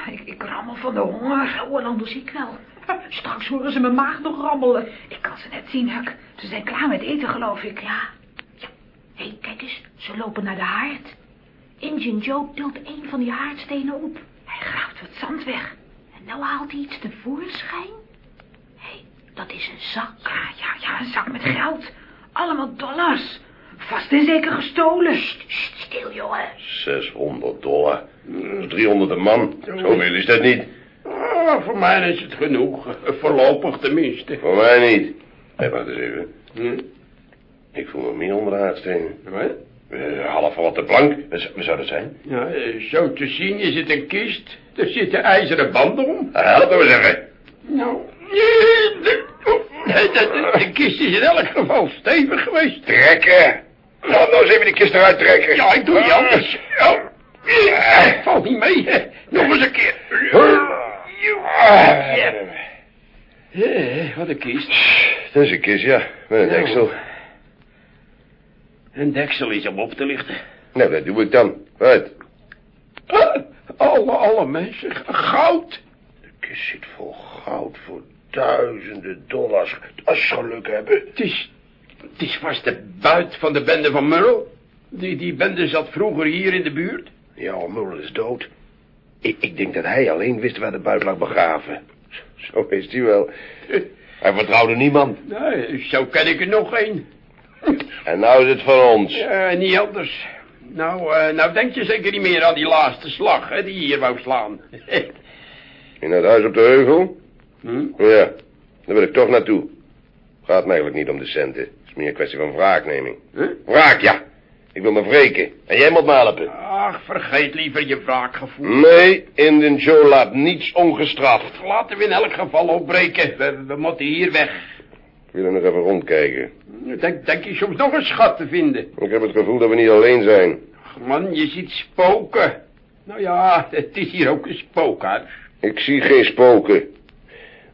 B: Ik, ik rammel van de honger.
C: Oh, en anders ik wel. Straks horen ze mijn maag nog rammelen.
B: Ik kan ze net zien, Huck. Ze zijn klaar met eten, geloof ik.
C: Ja. ja. Hé, hey, kijk eens. Ze lopen naar de haard. Indian Joe tilt een van die haardstenen op.
B: Hij graaft wat zand weg.
C: En nou haalt hij iets tevoorschijn. Hé, hey, dat is een zak.
B: Ja, ja, ja, een zak met geld. Allemaal dollars. Vast en zeker gestolen.
C: Sst, sst, stil, jongen.
F: 600 dollar. Dat is 300 een man. Zoveel is dat niet.
G: Ah, voor mij is het genoeg. Voorlopig tenminste.
F: Voor mij niet. Hé, wacht eens even.
G: Hm?
F: Ik voel me meer onder de.
G: Wat?
F: Half wat de plank. Wat zou- dat zijn?
G: Ja, eh, zo te zien is het een kist. Er zitten ijzeren banden om.
F: Ah, Help me zeggen.
G: Nou, eh, de, oh, de, de- de kist is in elk geval stevig geweest.
F: Trekken. Nou, nou eens even die kist eruit trekken.
G: Ja, ik doe niet anders. Oh, eh, valt niet mee. Nog eens een keer.
F: Ah,
G: Ja. Eh, wat een kist.
F: Dat is een kist, ja. Met een deksel.
G: Een deksel is om op te lichten.
F: Nou, dat doe ik dan.
G: Ah, alle, alle mensen. Goud.
F: De kist zit vol goud voor duizenden dollars. Als ze geluk hebben.
G: Het is, het is vast de buit van de bende van Merle. Die, die bende zat vroeger hier in de buurt.
F: Ja, Mullen is dood. Ik, ik denk dat hij alleen wist waar de buit lag begraven. Zo is hij wel. Hij vertrouwde niemand.
G: Nee, zo ken ik er nog één.
F: En nou is het van ons.
G: Ja, niet anders. Nou, eh, nou denk je zeker niet meer aan die laatste slag, hè, die je hier wou slaan.
F: In het huis op de heuvel?
G: hm?
F: Ja, daar wil ik toch naartoe. Gaat me eigenlijk niet om de centen. Meer een kwestie van wraakneming.
G: Huh?
F: Wraak, ja. Ik wil me wreken. En jij moet me helpen.
G: Ach, vergeet liever je wraakgevoel.
F: Nee, Indian Joe laat niets ongestraft.
G: Laten we in elk geval opbreken. We, we moeten hier weg.
F: Ik wil er nog even rondkijken.
G: Denk, denk je soms nog een schat te vinden?
F: Ik heb het gevoel dat we niet alleen zijn.
G: Ach, man, je ziet spoken. Nou ja, het is hier ook een spookhuis.
F: Ik zie geen spoken.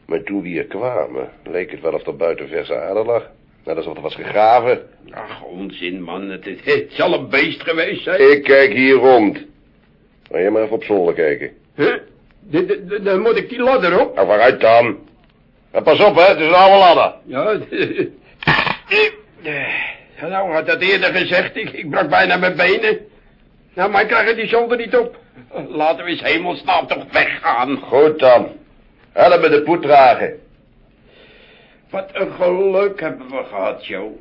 F: Maar toen we hier kwamen, leek het wel of er buiten verse aarde lag. Net alsof er was gegraven.
G: Ach, onzin, man. Het, het, het zal een beest geweest zijn.
F: Ik kijk hier rond. Ga jij maar even op zolder kijken.
G: Huh? Dan moet ik die ladder op.
F: Nou, waaruit dan? En pas op, hè, het is een oude ladder.
G: Ja, Ja, nou had dat eerder gezegd. Ik, ik brak bijna mijn benen. Nou, maar krijgen die zolder niet op. Laten we eens hemelsnaam toch weggaan.
F: Goed dan. Help me de poet dragen.
G: Wat een geluk hebben we gehad, Joe.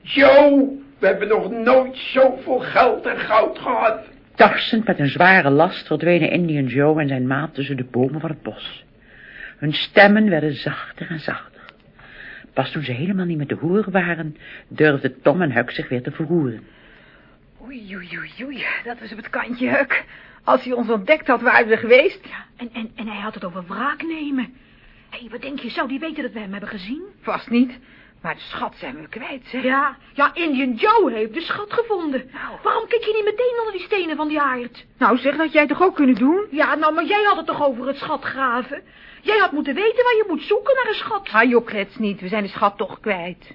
G: Joe, we hebben nog nooit zoveel geld en goud gehad.
A: Tarsend met een zware last verdwenen Indian Joe en zijn maat tussen de bomen van het bos. Hun stemmen werden zachter en zachter. Pas toen ze helemaal niet meer te horen waren, durfden Tom en Huck zich weer te verroeren.
B: Oei, oei, oei, oei. Dat was op het kantje, Huk. Als hij ons ontdekt had, waren we er geweest.
C: Ja, en, en, en hij had het over wraak nemen. Hé, hey, wat denk je, zou die weten dat we hem hebben gezien?
B: Vast niet. Maar de schat zijn we kwijt, zeg.
C: Ja, ja, Indian Joe heeft de schat gevonden.
B: Nou.
C: Waarom kijk je niet meteen onder die stenen van die haard?
B: Nou, zeg, dat jij toch ook kunnen doen?
C: Ja, nou, maar jij had het toch over het schat graven? Jij had moeten weten waar je moet zoeken naar een schat.
B: Ah, joh, niet. We zijn de schat toch kwijt.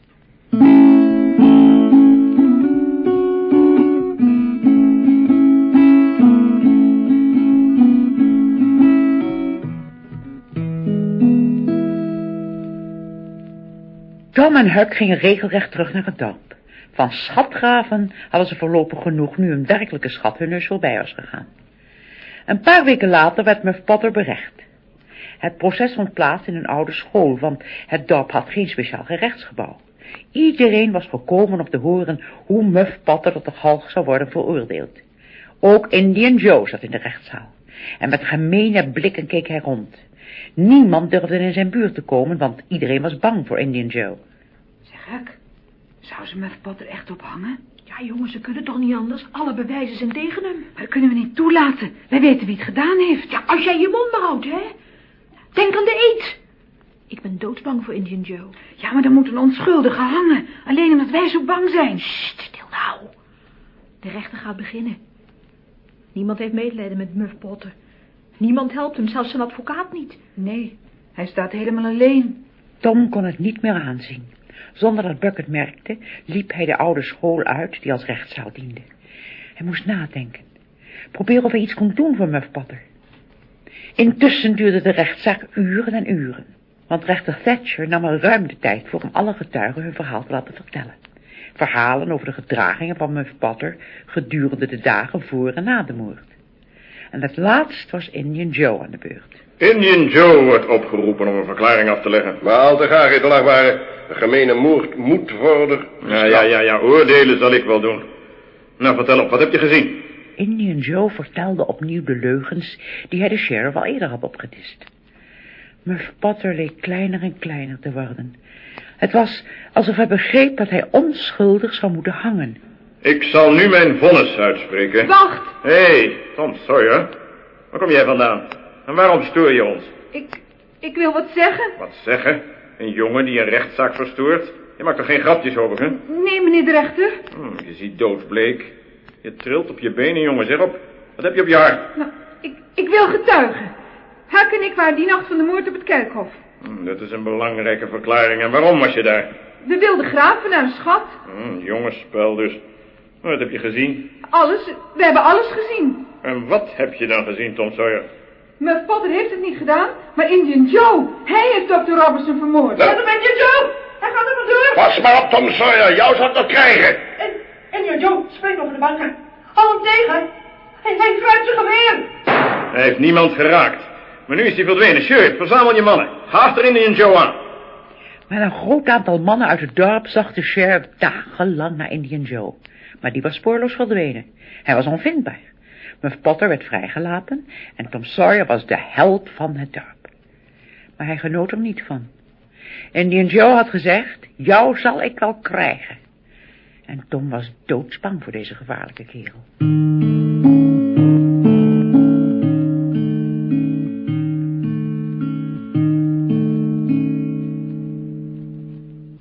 A: Tom en Huck gingen regelrecht terug naar het dorp. Van schatgraven hadden ze voorlopig genoeg nu een werkelijke schat hun neus voorbij was gegaan. Een paar weken later werd Muff Potter berecht. Het proces vond plaats in een oude school, want het dorp had geen speciaal gerechtsgebouw. Iedereen was volkomen op te horen hoe Muff Potter tot de galg zou worden veroordeeld. Ook Indian Joe zat in de rechtszaal. En met gemene blikken keek hij rond. Niemand durfde in zijn buurt te komen, want iedereen was bang voor Indian Joe.
B: Zeg, Huk, zou ze Muff Potter echt ophangen?
C: Ja, jongens, ze kunnen toch niet anders? Alle bewijzen zijn tegen hem.
B: Maar dat kunnen we niet toelaten. Wij weten wie het gedaan heeft.
C: Ja, als jij je mond maar houdt, hè? Denk aan de eet. Ik ben doodsbang voor Indian Joe.
B: Ja, maar dan moet een onschuldige hangen. Alleen omdat wij zo bang zijn.
C: Sst, stil nou. De rechter gaat beginnen. Niemand heeft medelijden met Muff Potter. Niemand helpt hem, zelfs zijn advocaat niet.
B: Nee, hij staat helemaal alleen.
A: Tom kon het niet meer aanzien. Zonder dat Buck het merkte, liep hij de oude school uit die als rechtszaal diende. Hij moest nadenken. Proberen of hij iets kon doen voor Muff Potter. Intussen duurde de rechtszaak uren en uren. Want rechter Thatcher nam er ruim de tijd voor om alle getuigen hun verhaal te laten vertellen. Verhalen over de gedragingen van Muff Potter gedurende de dagen voor en na de moord. En het laatst was Indian Joe aan de beurt.
G: Indian Joe wordt opgeroepen om een verklaring af te leggen.
F: Maar al te graag, edelachtbare. Een gemene moord moet worden
G: Ja, ja, ja, ja, oordelen zal ik wel doen. Nou, vertel op, wat heb je gezien?
A: Indian Joe vertelde opnieuw de leugens die hij de sheriff al eerder had opgedist. Muff Potter leek kleiner en kleiner te worden. Het was alsof hij begreep dat hij onschuldig zou moeten hangen.
G: Ik zal nu mijn vonnis uitspreken.
B: Wacht,
G: Hé, hey, Tom Sawyer. Waar kom jij vandaan? En waarom stoor je ons?
B: ik, ik wil wat zeggen.
G: Wat zeggen? Een jongen die een rechtszaak verstoort? Je maakt er geen grapjes over, hè?
B: Nee, meneer de rechter.
G: Hm, je ziet doodsbleek. Je trilt op je benen, jongen. Zeg op. Wat heb je op je hart?
B: Nou, ik, ik wil getuigen. Huck en ik waren die nacht van de moord op het kerkhof.
G: Hm, dat is een belangrijke verklaring. En waarom was je daar?
B: We wilden graven naar een schat.
G: Hm, jongensspel dus. Wat heb je gezien?
B: Alles, we hebben alles gezien.
G: En wat heb je dan gezien, Tom Sawyer?
B: Muff Potter heeft het niet gedaan, maar Indian Joe, hij heeft Dr. Robertson vermoord. Dat ben je Joe. Hij gaat er vandoor.
F: Pas maar op, Tom Sawyer. Jou zal het nog krijgen.
E: En, je Joe springt over de banken. Hou hem tegen. Hij, hij grijpt zijn geweer.
G: Hij heeft niemand geraakt. Maar nu is hij verdwenen. Sheriff, verzamel je mannen. Ga achter Indian Joe aan.
A: Met een groot aantal mannen uit het dorp zag de sheriff dagenlang naar Indian Joe. Maar die was spoorloos verdwenen. Hij was onvindbaar. Muff Potter werd vrijgelaten en Tom Sawyer was de held van het dorp. Maar hij genoot er niet van. Indian Joe had gezegd, jou zal ik wel krijgen. En Tom was doodsbang voor deze gevaarlijke kerel.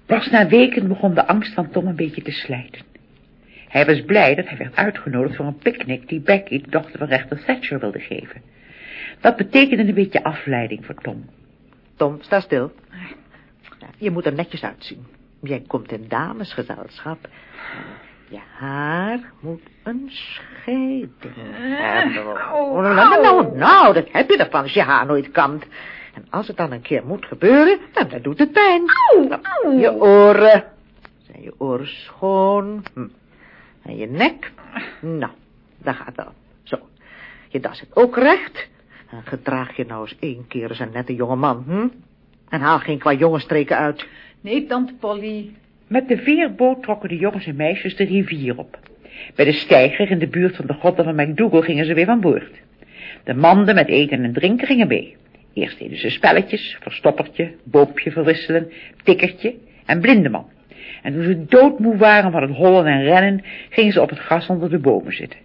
A: Pas na weken begon de angst van Tom een beetje te slijten. Hij was blij dat hij werd uitgenodigd voor een picknick die Becky, de dochter van rechter Thatcher, wilde geven. Dat betekende een beetje afleiding voor Tom.
D: Tom, sta stil. Je moet er netjes uitzien. Jij komt in damesgezelschap. Je haar moet een scheiding hebben. Oh, nou, nou, nou, nou, dat heb je ervan als je haar nooit kampt. En als het dan een keer moet gebeuren, nou, dan doet het pijn. Nou, je oren. Zijn je oren schoon? Hm. En je nek? Nou, daar gaat wel. Zo, je das zit ook recht. En gedraag je nou eens één keer als een nette jonge man, hm? En haal geen qua jongensstreken uit.
B: Nee, tante Polly.
A: Met de veerboot trokken de jongens en meisjes de rivier op. Bij de steiger in de buurt van de grotten van McDougal gingen ze weer van boord. De manden met eten en drinken gingen mee. Eerst deden ze spelletjes, verstoppertje, boopje verwisselen, tikkertje en blindeman. En toen ze doodmoe waren van het hollen en rennen, gingen ze op het gras onder de bomen zitten.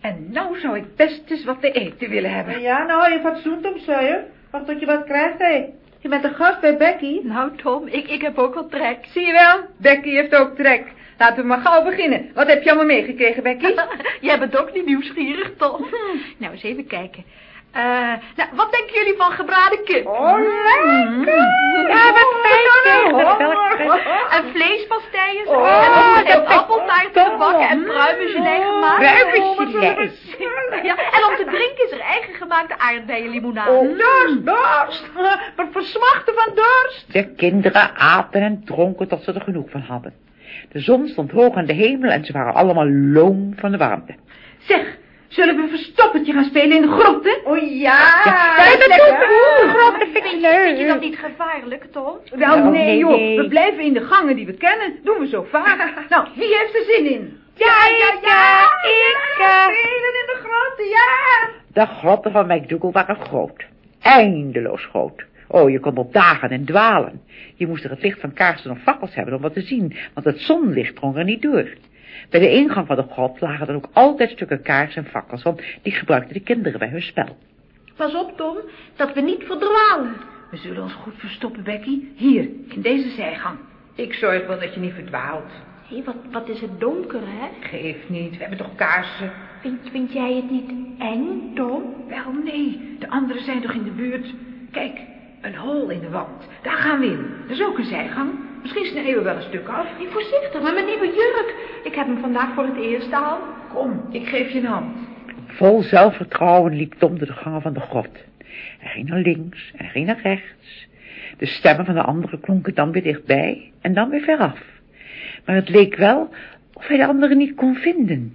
B: En nou zou ik best eens wat te eten willen hebben.
I: Ja, nou hou je fatsoen, Tom Sawyer. Wacht tot je wat krijgt, hé. Je bent een gast bij Becky.
C: Nou, Tom, ik, ik heb ook wel trek.
B: Zie je wel, Becky heeft ook trek. Laten we maar gauw beginnen. Wat heb je allemaal meegekregen, Becky?
C: Jij bent ook niet nieuwsgierig, Tom. Nou, eens even kijken. Eh, nou, wat denken jullie van gebraden kip?
I: Oh, lekker.
A: Ja, wat fijn, zeg. Welk fijn.
C: En vleespastijen.
I: Oh,
C: en ook
A: dat
C: en appeltaart gebakken en pruimengelei gemaakt.
A: Pruimengelei.
C: Ja, en om te drinken is er eigen gemaakte aardbeienlimonade.
I: Oh, dorst, dorst. Maar versmachten van dorst.
A: De kinderen aten en dronken tot ze er genoeg van hadden. De zon stond hoog aan de hemel en ze waren allemaal loom van de warmte.
B: Zeg, zullen we een verstoppertje gaan spelen in de grotten?
I: Oh ja.
A: Ja,
B: dat is lekker.
A: doet me.
B: Oeh,
A: Grot, dat vind ik
C: Vind je
A: leuk.
C: dat niet gevaarlijk, Tom?
B: Wel,
A: Nou,
B: nee,
A: nee,
B: joh.
A: nee.
B: We blijven in de gangen die we kennen. Doen we zo vaak. nou, wie heeft er zin in?
A: Ja, ik, ja, ik. eh.
I: Spelen in de grotten, ja.
A: De grotten van McDougal waren groot. Eindeloos groot. Oh, je kon op dagen en dwalen. Je moest er het licht van kaarsen of fakkels hebben om wat te zien, want het zonlicht drong er niet door. Bij de ingang van de grot lagen er ook altijd stukken kaars en fakkels, want die gebruikten de kinderen bij hun spel.
C: Pas op, Tom, dat we niet verdwalen.
B: We zullen ons goed verstoppen, Becky. Hier, in deze zijgang. Ik zorg wel dat je niet verdwaalt.
C: Hé, wat, wat is het donker, hè?
B: Geeft niet, we hebben toch kaarsen?
C: Vind, vind jij het niet eng, Tom?
B: Wel, nee, de anderen zijn toch in de buurt? Kijk, een hol in de wand. Daar gaan we in. Dat is ook een zijgang. Misschien snijden we wel een stuk af.
C: Hey, voorzichtig, met mijn nieuwe jurk. Ik heb hem vandaag voor het eerst aan.
B: Kom, ik geef je een hand.
A: Vol zelfvertrouwen liep Tom door de gangen van de grot. Hij ging naar links en hij ging naar rechts. De stemmen van de anderen klonken dan weer dichtbij en dan weer veraf. Maar het leek wel of hij de anderen niet kon vinden.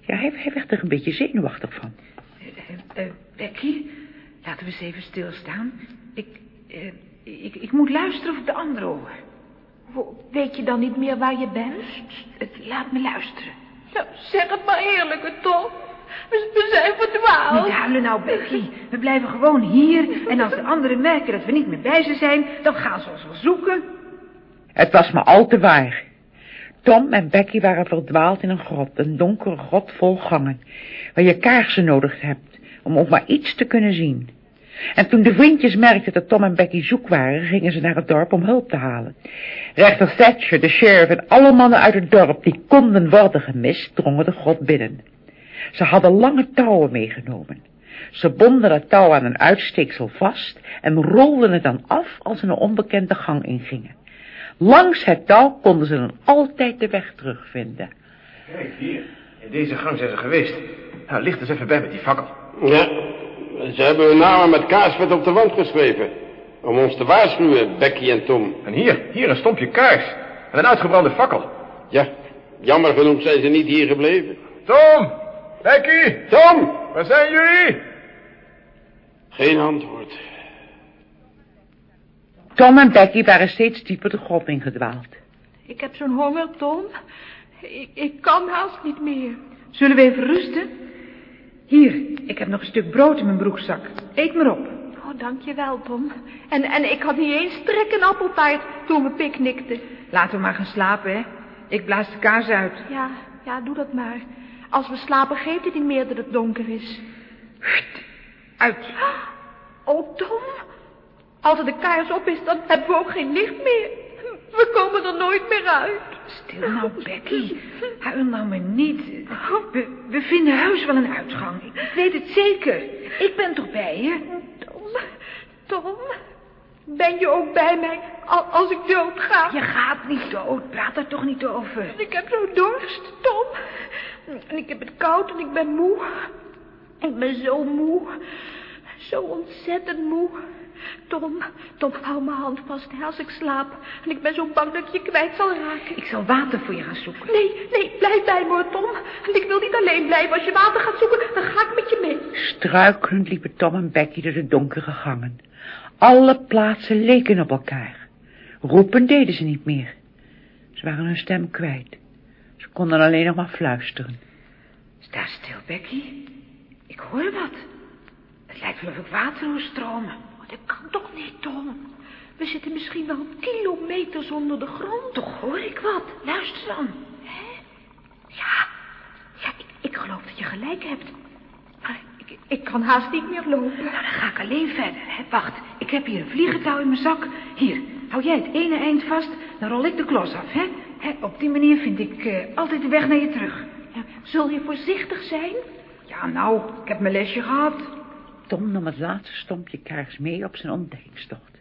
A: Ja, hij, hij werd er een beetje zenuwachtig van.
B: Eh, eh, Becky, laten we eens even stilstaan. Ik, eh, ik, ik moet luisteren of ik de anderen hoor.
C: Weet je dan niet meer waar je bent?
B: Laat me luisteren.
C: Nou, zeg het maar eerlijk, Tom. We, we zijn verdwaald.
B: Niet huilen nou, Becky. We blijven gewoon hier. En als de anderen merken dat we niet meer bij ze zijn, dan gaan ze ons wel zoeken.
A: Het was maar al te waar. Tom en Becky waren verdwaald in een grot, een donkere grot vol gangen, waar je kaarsen nodig hebt om ook maar iets te kunnen zien. En toen de vriendjes merkten dat Tom en Becky zoek waren, gingen ze naar het dorp om hulp te halen. Rechter Thatcher, de sheriff en alle mannen uit het dorp die konden worden gemist, drongen de grot binnen. Ze hadden lange touwen meegenomen. Ze bonden dat touw aan een uitsteeksel vast en rolden het dan af als ze een onbekende gang ingingen. Langs het touw konden ze dan altijd de weg terugvinden.
J: Kijk, hier. In deze gang zijn ze geweest. Nou, licht eens even bij met die fakkel.
G: Ja, ze hebben hun namen met kaarsvet op de wand geschreven. Om ons te waarschuwen, Becky en Tom.
J: En hier, hier een stompje kaars. En een uitgebrande fakkel.
G: Ja, jammer genoeg zijn ze niet hier gebleven.
J: Tom! Becky!
G: Tom!
J: Waar zijn jullie?
G: Geen antwoord.
A: Tom en Becky waren steeds dieper de grot ingedwaald.
C: Ik heb zo'n honger, Tom. Ik, ik kan haast niet meer.
B: Zullen we even rusten? Hier, ik heb nog een stuk brood in mijn broekzak. Eet maar op.
C: Oh, dankjewel, Tom. En, en ik had niet eens trek een appeltaart toen we picknickten.
B: Laten we maar gaan slapen, hè. Ik blaas de kaars uit.
C: Ja, ja, doe dat maar. Als we slapen, geeft het niet meer dat het donker is.
B: Uit.
C: Oh, Tom. Als er de kaars op is, dan hebben we ook geen licht meer. We komen er nooit meer uit.
B: Stil nou, Becky. Huil nou maar niet. We, we vinden heus wel een uitgang. Ik weet het zeker. Ik ben toch bij je?
C: Tom, Tom, ben je ook bij mij al- als ik dood ga?
B: Je gaat niet dood. Praat er toch niet over.
C: Ik heb zo dorst, Tom. En ik heb het koud en ik ben moe. Ik ben zo moe. Zo ontzettend moe. Tom, Tom, hou mijn hand vast hè, als ik slaap. En ik ben zo bang dat ik je kwijt zal raken.
B: Ik zal water voor je gaan zoeken.
C: Nee, nee, blijf bij me Tom. En ik wil niet alleen blijven. Als je water gaat zoeken, dan ga ik met je mee.
A: Struikelend liepen Tom en Becky door de donkere gangen. Alle plaatsen leken op elkaar. Roepen deden ze niet meer. Ze waren hun stem kwijt. Ze konden alleen nog maar fluisteren.
B: Sta stil, Becky. Ik hoor wat. Het lijkt wel of ik water hoor stromen.
C: Oh, dat kan toch niet, Tom? We zitten misschien wel kilometers onder de grond.
B: Toch hoor ik wat. Luister dan.
C: Hè? Ja, ja ik, ik geloof dat je gelijk hebt. Maar ik, ik kan haast niet meer lopen.
B: Nou, dan ga ik alleen verder. Hè. Wacht, ik heb hier een vliegentouw in mijn zak. Hier, hou jij het ene eind vast, dan rol ik de klos af, hè. hè op die manier vind ik eh, altijd de weg naar je terug.
C: Ja, zul je voorzichtig zijn?
B: Ja, nou, ik heb mijn lesje gehad.
A: Tom nam het laatste stompje kaars mee op zijn ontdekkingstocht.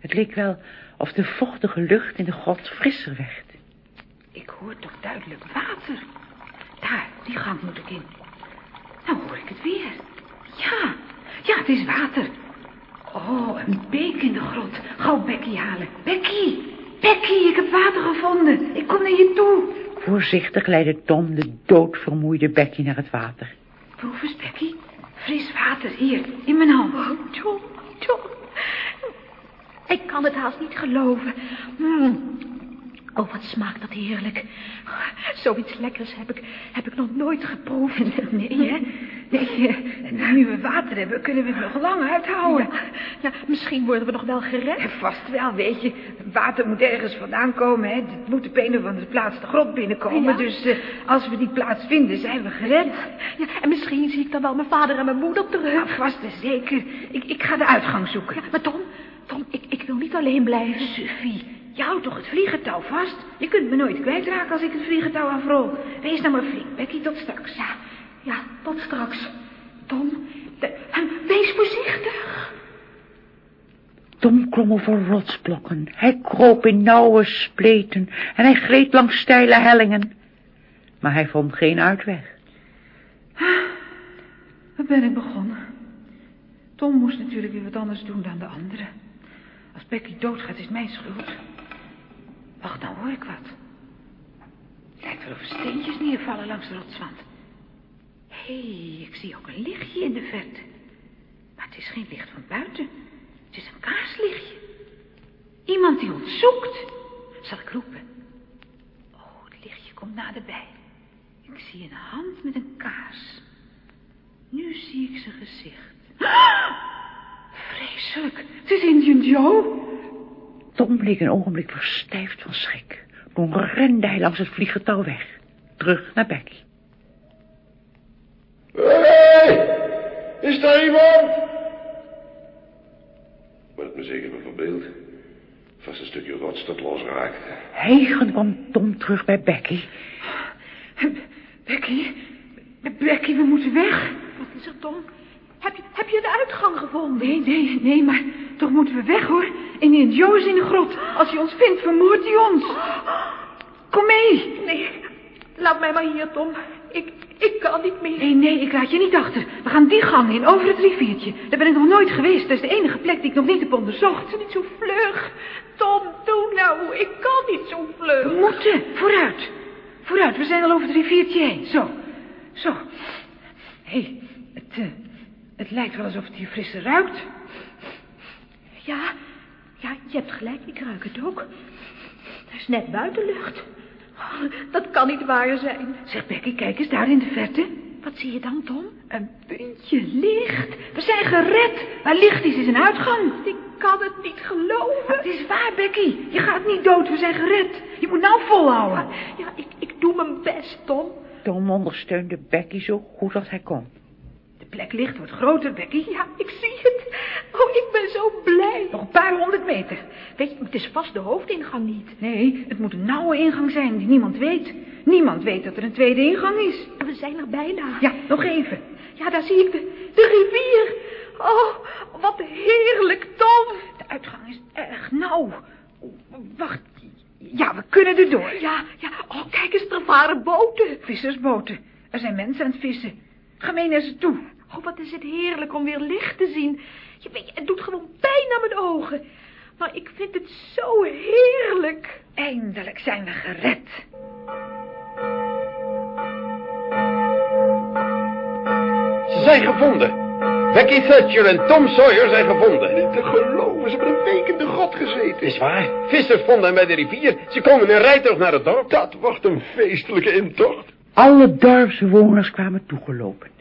A: Het leek wel of de vochtige lucht in de grot frisser werd.
B: Ik hoor toch duidelijk water. Daar, die gang moet ik in. Nou hoor ik het weer. Ja, ja, het is water. Oh, een beek in de grot. Gauw Becky halen. Becky, Becky, ik heb water gevonden. Ik kom naar je toe.
A: Voorzichtig leidde Tom de doodvermoeide Becky naar het water.
B: Proef eens, Becky. Fris water, hier, in mijn hand.
C: Oh, Tom, Tom. Ik kan het haast niet geloven. Mm. Oh, wat smaakt dat heerlijk. Zoiets lekkers heb ik, heb ik nog nooit geproefd.
B: Nee, hè? Nee, eh, nu we water hebben, kunnen we het nog lang uithouden.
C: Ja, ja, misschien worden we nog wel gered.
B: Ja, Vast wel, weet je. Water moet ergens vandaan komen, hè. Het moet op een of andere plaats de grot binnenkomen.
C: Ja.
B: Dus eh, als we die plaats vinden, zijn we gered.
C: Ja, en misschien zie ik dan wel mijn vader en mijn moeder terug.
B: Ja, vast en zeker. Ik, ik ga de uitgang zoeken.
C: Ja, maar Tom, Tom, ik, ik wil niet alleen blijven.
B: Suffie, je houdt toch het vliegentouw vast? Je kunt me nooit kwijtraken als ik het vliegentouw afrol. Wees nou maar flink, Becky, tot straks.
C: Ja, ja, tot straks. Tom, de- wees voorzichtig.
A: Tom klom over rotsblokken. Hij kroop in nauwe spleten en hij gleed langs steile hellingen. Maar hij vond geen uitweg.
B: Waar ben ik begonnen? Tom moest natuurlijk weer wat anders doen dan de anderen. Als Becky doodgaat, is het mijn schuld. Wacht, nou hoor ik wat. Het lijkt wel of er steentjes neervallen langs de rotswand. Hey, ik zie ook een lichtje in de verte. Maar het is geen licht van buiten. Het is een kaarslichtje. Iemand die ons zoekt. Zal ik roepen? Oh, het lichtje komt naderbij. Ik zie een hand met een kaars. Nu zie ik zijn gezicht. Vreselijk, het is Indian Joe.
A: Tom bleek een ogenblik verstijfd van schrik. Toen rende hij langs het vlieggetouw weg. Terug naar Becky.
G: Hé, is daar iemand?
F: Maar het me zeker me verbeeld. Vast een stukje rots dat losraakt.
A: Hijgend kwam Tom terug bij Becky.
B: Becky, Becky, we moeten weg.
C: Wat is er, Tom? Heb je, heb je de uitgang gevonden?
B: Nee, nee, nee, maar toch moeten we weg, hoor. Indian Joe is in de grot. Als hij ons vindt, vermoordt hij ons. Kom mee.
C: Nee, laat mij maar hier, Tom. Ik, ik kan niet meer.
B: Nee, nee, ik laat je niet achter. We gaan die gang in, over het riviertje. Daar ben ik nog nooit geweest. Dat is de enige plek die ik nog niet heb onderzocht.
C: Niet zo vlug. Tom, doe nou. Ik kan niet zo vlug.
B: We moeten. Vooruit. Vooruit, we zijn al over het riviertje heen. Zo, zo. Hé, hey, het, eh, het lijkt wel alsof het hier frisser ruikt.
C: Ja, ja, je hebt gelijk. Ik ruik het ook. Er is net buitenlucht. Dat kan niet waar zijn.
B: Zeg, Becky, kijk eens daar in de verte.
C: Wat zie je dan, Tom?
B: Een puntje licht. We zijn gered. Waar licht is, is een uitgang.
C: Ik kan het niet geloven.
B: Het is waar, Becky. Je gaat niet dood. We zijn gered. Je moet nou volhouden.
C: Ja, ik, ik doe mijn best, Tom.
A: Tom ondersteunde Becky zo goed als hij kon.
B: De plek licht wordt groter, Becky.
C: Ja, ik zie het. Oh, ik ben zo blij.
B: Nog een paar honderd meter.
C: Weet je, het is vast de hoofdingang niet.
B: Nee, het moet een nauwe ingang zijn die niemand weet. Niemand weet dat er een tweede ingang is.
C: We zijn er bijna.
B: Ja, nog even.
C: Ja, daar zie ik de, de rivier. Oh, wat heerlijk, Tom.
B: De uitgang is erg nauw. Oh, Wacht. Ja, we kunnen erdoor.
C: Ja, ja. Oh, kijk eens, er varen boten.
B: Vissersboten. Er zijn mensen aan het vissen. Ga mee naar ze toe.
C: Wat is het heerlijk om weer licht te zien. Je weet, het doet gewoon pijn aan mijn ogen. Maar ik vind het zo heerlijk.
B: Eindelijk zijn we gered.
G: Ze zijn gevonden. Becky Thatcher en Tom Sawyer zijn gevonden.
F: Niet te geloven, ze hebben een week in de grot gezeten.
G: Is waar. Vissers vonden hem bij de rivier. Ze komen in rijtuig naar het dorp.
F: Dat wordt een feestelijke intocht.
A: Alle dorpsbewoners kwamen toegelopen.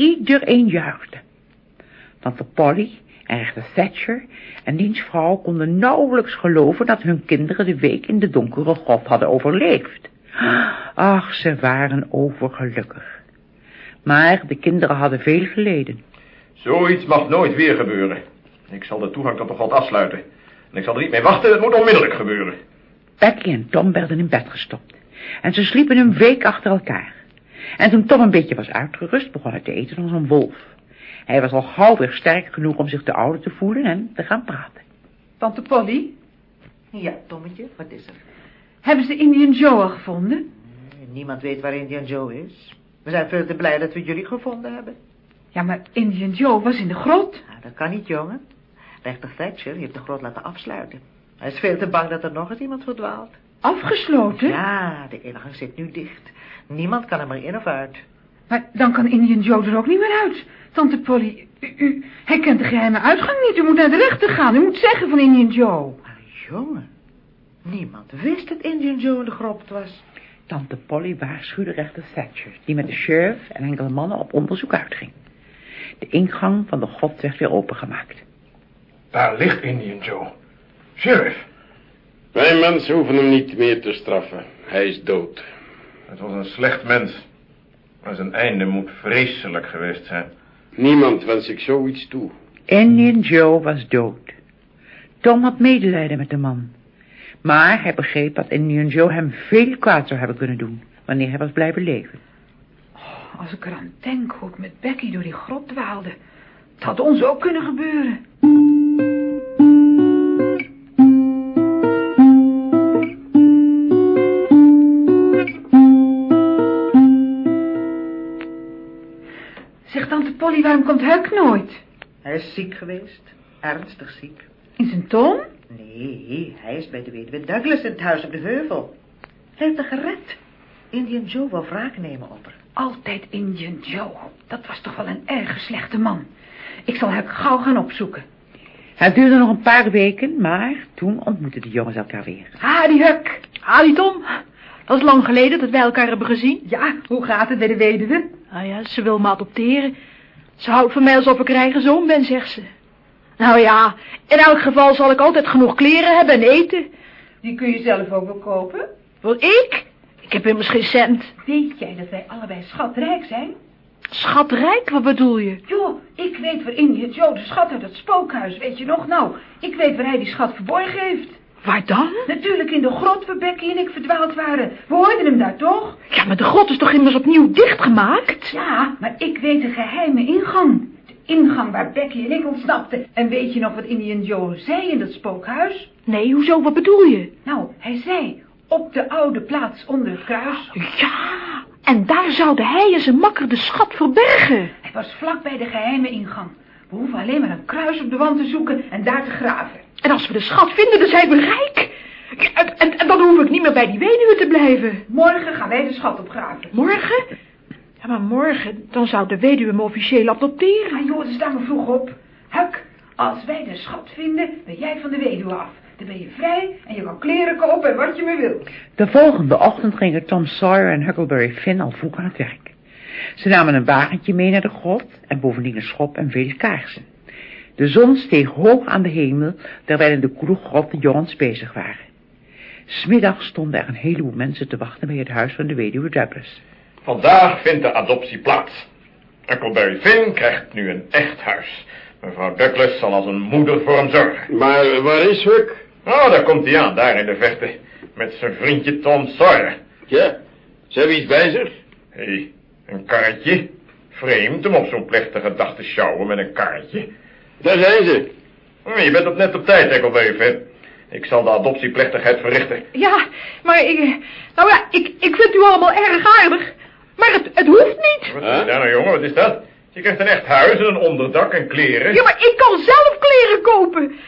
A: Iedereen juichte. Tante Polly en rechter Thatcher en diens vrouw konden nauwelijks geloven dat hun kinderen de week in de donkere grot hadden overleefd. Ach, ze waren overgelukkig. Maar de kinderen hadden veel geleden.
J: Zoiets mag nooit weer gebeuren. Ik zal de toegang tot de god afsluiten. En ik zal er niet mee wachten, het moet onmiddellijk gebeuren.
A: Becky en Tom werden in bed gestopt. En ze sliepen een week achter elkaar. En toen Tom een beetje was uitgerust, begon hij te eten als een wolf. Hij was al gauw weer sterk genoeg om zich te ouder te voelen en te gaan praten.
B: Tante Polly,
D: Ja, Tommetje, wat is er?
B: hebben ze Indian Joe al gevonden?
D: Niemand weet waar Indian Joe is. We zijn veel te blij dat we jullie gevonden hebben.
B: Ja, maar Indian Joe was in de grot.
D: Nou, dat kan niet, jongen. Rechter Thatcher heeft de grot laten afsluiten. Hij is veel te bang dat er nog eens iemand verdwaalt.
B: Afgesloten?
D: Ja, de ingang zit nu dicht. Niemand kan er maar in of uit.
B: Maar dan kan Indian Joe er ook niet meer uit. Tante Polly, u, u, hij kent de geheime uitgang niet. U moet naar de rechter gaan. U moet zeggen van Indian Joe.
D: Maar jongen, niemand wist dat Indian Joe in de grot was.
A: Tante Polly waarschuwde rechter Thatcher, die met de sheriff en enkele mannen op onderzoek uitging. De ingang van de grot werd weer opengemaakt.
J: Daar ligt Indian Joe. Sheriff.
F: Wij mensen hoeven hem niet meer te straffen. Hij is dood.
J: Het was een slecht mens. Maar zijn einde moet vreselijk geweest zijn.
F: Niemand wens ik zoiets toe.
A: Indian Joe was dood. Tom had medelijden met de man. Maar hij begreep dat Indian Joe hem veel kwaad zou hebben kunnen doen... wanneer hij was blijven leven.
B: Als ik eraan denk hoe ik met Becky door die grot dwaalde. Het had ons ook kunnen gebeuren. Polly, waarom komt Huck nooit?
D: Hij is ziek geweest. Ernstig ziek.
B: In zijn toon?
D: Nee, hij is bij de weduwe Douglas in het huis op de heuvel. Hij heeft haar gered. Indian Joe wil wraak nemen op haar.
B: Altijd Indian Joe. Dat was toch wel een erg slechte man. Ik zal Huck gauw gaan opzoeken.
A: Het duurde nog een paar weken, maar toen ontmoetten de jongens elkaar weer.
B: Ah, die Huck.
C: Ah, die Tom. Dat is lang geleden dat wij elkaar hebben gezien.
B: Ja, hoe gaat het bij de weduwe?
C: Nou ja, ze wil me adopteren. Ze houdt van mij alsof ik eigen zoon ben, zegt ze. Nou ja, in elk geval zal ik altijd genoeg kleren hebben en eten.
B: Die kun je zelf ook wel kopen.
C: Wat, ik? Ik heb immers geen cent.
B: Weet jij dat wij allebei schatrijk zijn?
C: Schatrijk, wat bedoel je?
B: Joh, ik weet waar Indian Joe de schat uit het spookhuis, weet je nog? Nou, ik weet waar hij die schat verborgen heeft.
C: Waar dan?
B: Natuurlijk in de grot waar Becky en ik verdwaald waren. We hoorden hem daar toch?
C: Ja, maar de grot is toch immers opnieuw dichtgemaakt?
B: Ja, maar ik weet de geheime ingang. De ingang waar Becky en ik ontsnapten. En weet je nog wat Indian Joe zei in dat spookhuis?
C: Nee, hoezo, wat bedoel je?
B: Nou, hij zei, op de oude plaats onder het kruis.
C: Ja, en daar zouden hij en zijn makker de schat verbergen.
B: Hij was vlak bij de geheime ingang. We hoeven alleen maar een kruis op de wand te zoeken en daar te graven.
C: En als we de schat vinden, dan zijn we rijk. En, en, en dan hoef ik niet meer bij die weduwe te blijven.
B: Morgen gaan wij de schat opgraven.
C: Morgen? Ja, maar morgen, dan zou de weduwe me officieel adopteren.
B: Ah joh, dan staan we vroeg op. Huk, als wij de schat vinden, ben jij van de weduwe af. Dan ben je vrij en je kan kleren kopen en wat je maar wil.
A: De volgende ochtend gingen Tom Sawyer en Huckleberry Finn al vroeg aan het werk. Ze namen een wagentje mee naar de grot en bovendien een schop en vele kaarsen. De zon steeg hoog aan de hemel, terwijl in de koele grot de jongens bezig waren. Smiddag stonden er een heleboel mensen te wachten bij het huis van de weduwe Douglas.
J: Vandaag vindt de adoptie plaats. Huckleberry Finn krijgt nu een echt huis. Mevrouw Douglas zal als een moeder voor hem zorgen.
F: Maar waar is Huck?
J: Oh, daar komt hij aan, daar in de verte. Met zijn vriendje Tom Sawyer.
F: Ja, zijn we iets bij zich?
J: Hé, hey, een karretje. Vreemd om op zo'n plechtige dag te sjouwen met een karretje.
F: Daar zijn ze.
J: Oh, Je bent op net op tijd, Huckleberry Finn. Ik zal de adoptieplechtigheid verrichten.
C: Ja, maar ik... Nou ja, ik, ik vind u allemaal erg aardig. Maar het, het hoeft niet.
J: Wat is dat nou, jongen? Wat is dat? Je krijgt een echt huis en een onderdak en kleren.
C: Ja, maar ik kan zelf kleren kopen.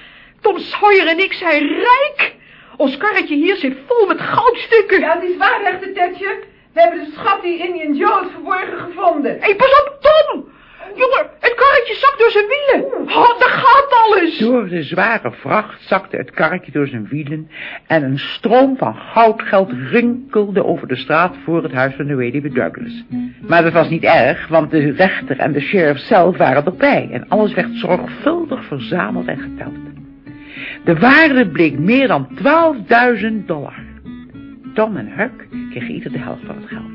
C: Tom Sawyer en ik zijn rijk. Ons karretje hier zit vol met goudstukken.
B: Ja, het is waar, echte Tetje. We hebben de schat die Indian Joe heeft verborgen gevonden.
C: Hé, hey, pas op, Tom! Jongen, het karretje zakt door zijn wielen. Oh, daar gaat alles.
A: Door de zware vracht zakte het karretje door zijn wielen en een stroom van goudgeld rinkelde over de straat voor het huis van de weduwe Douglas. Maar dat was niet erg, want de rechter en de sheriff zelf waren erbij en alles werd zorgvuldig verzameld en geteld. De waarde bleek meer dan 12.000 dollar. Tom en Huck kregen ieder de helft van het geld.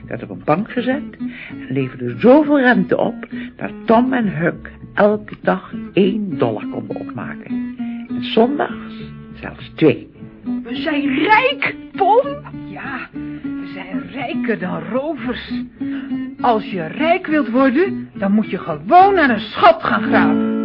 A: Het werd op een bank gezet en leverde zoveel rente op dat Tom en Huck elke dag 1 dollar konden opmaken. En zondags zelfs twee.
C: We zijn rijk, Tom.
B: Ja, we zijn rijker dan rovers. Als je rijk wilt worden, dan moet je gewoon naar een schat gaan graven.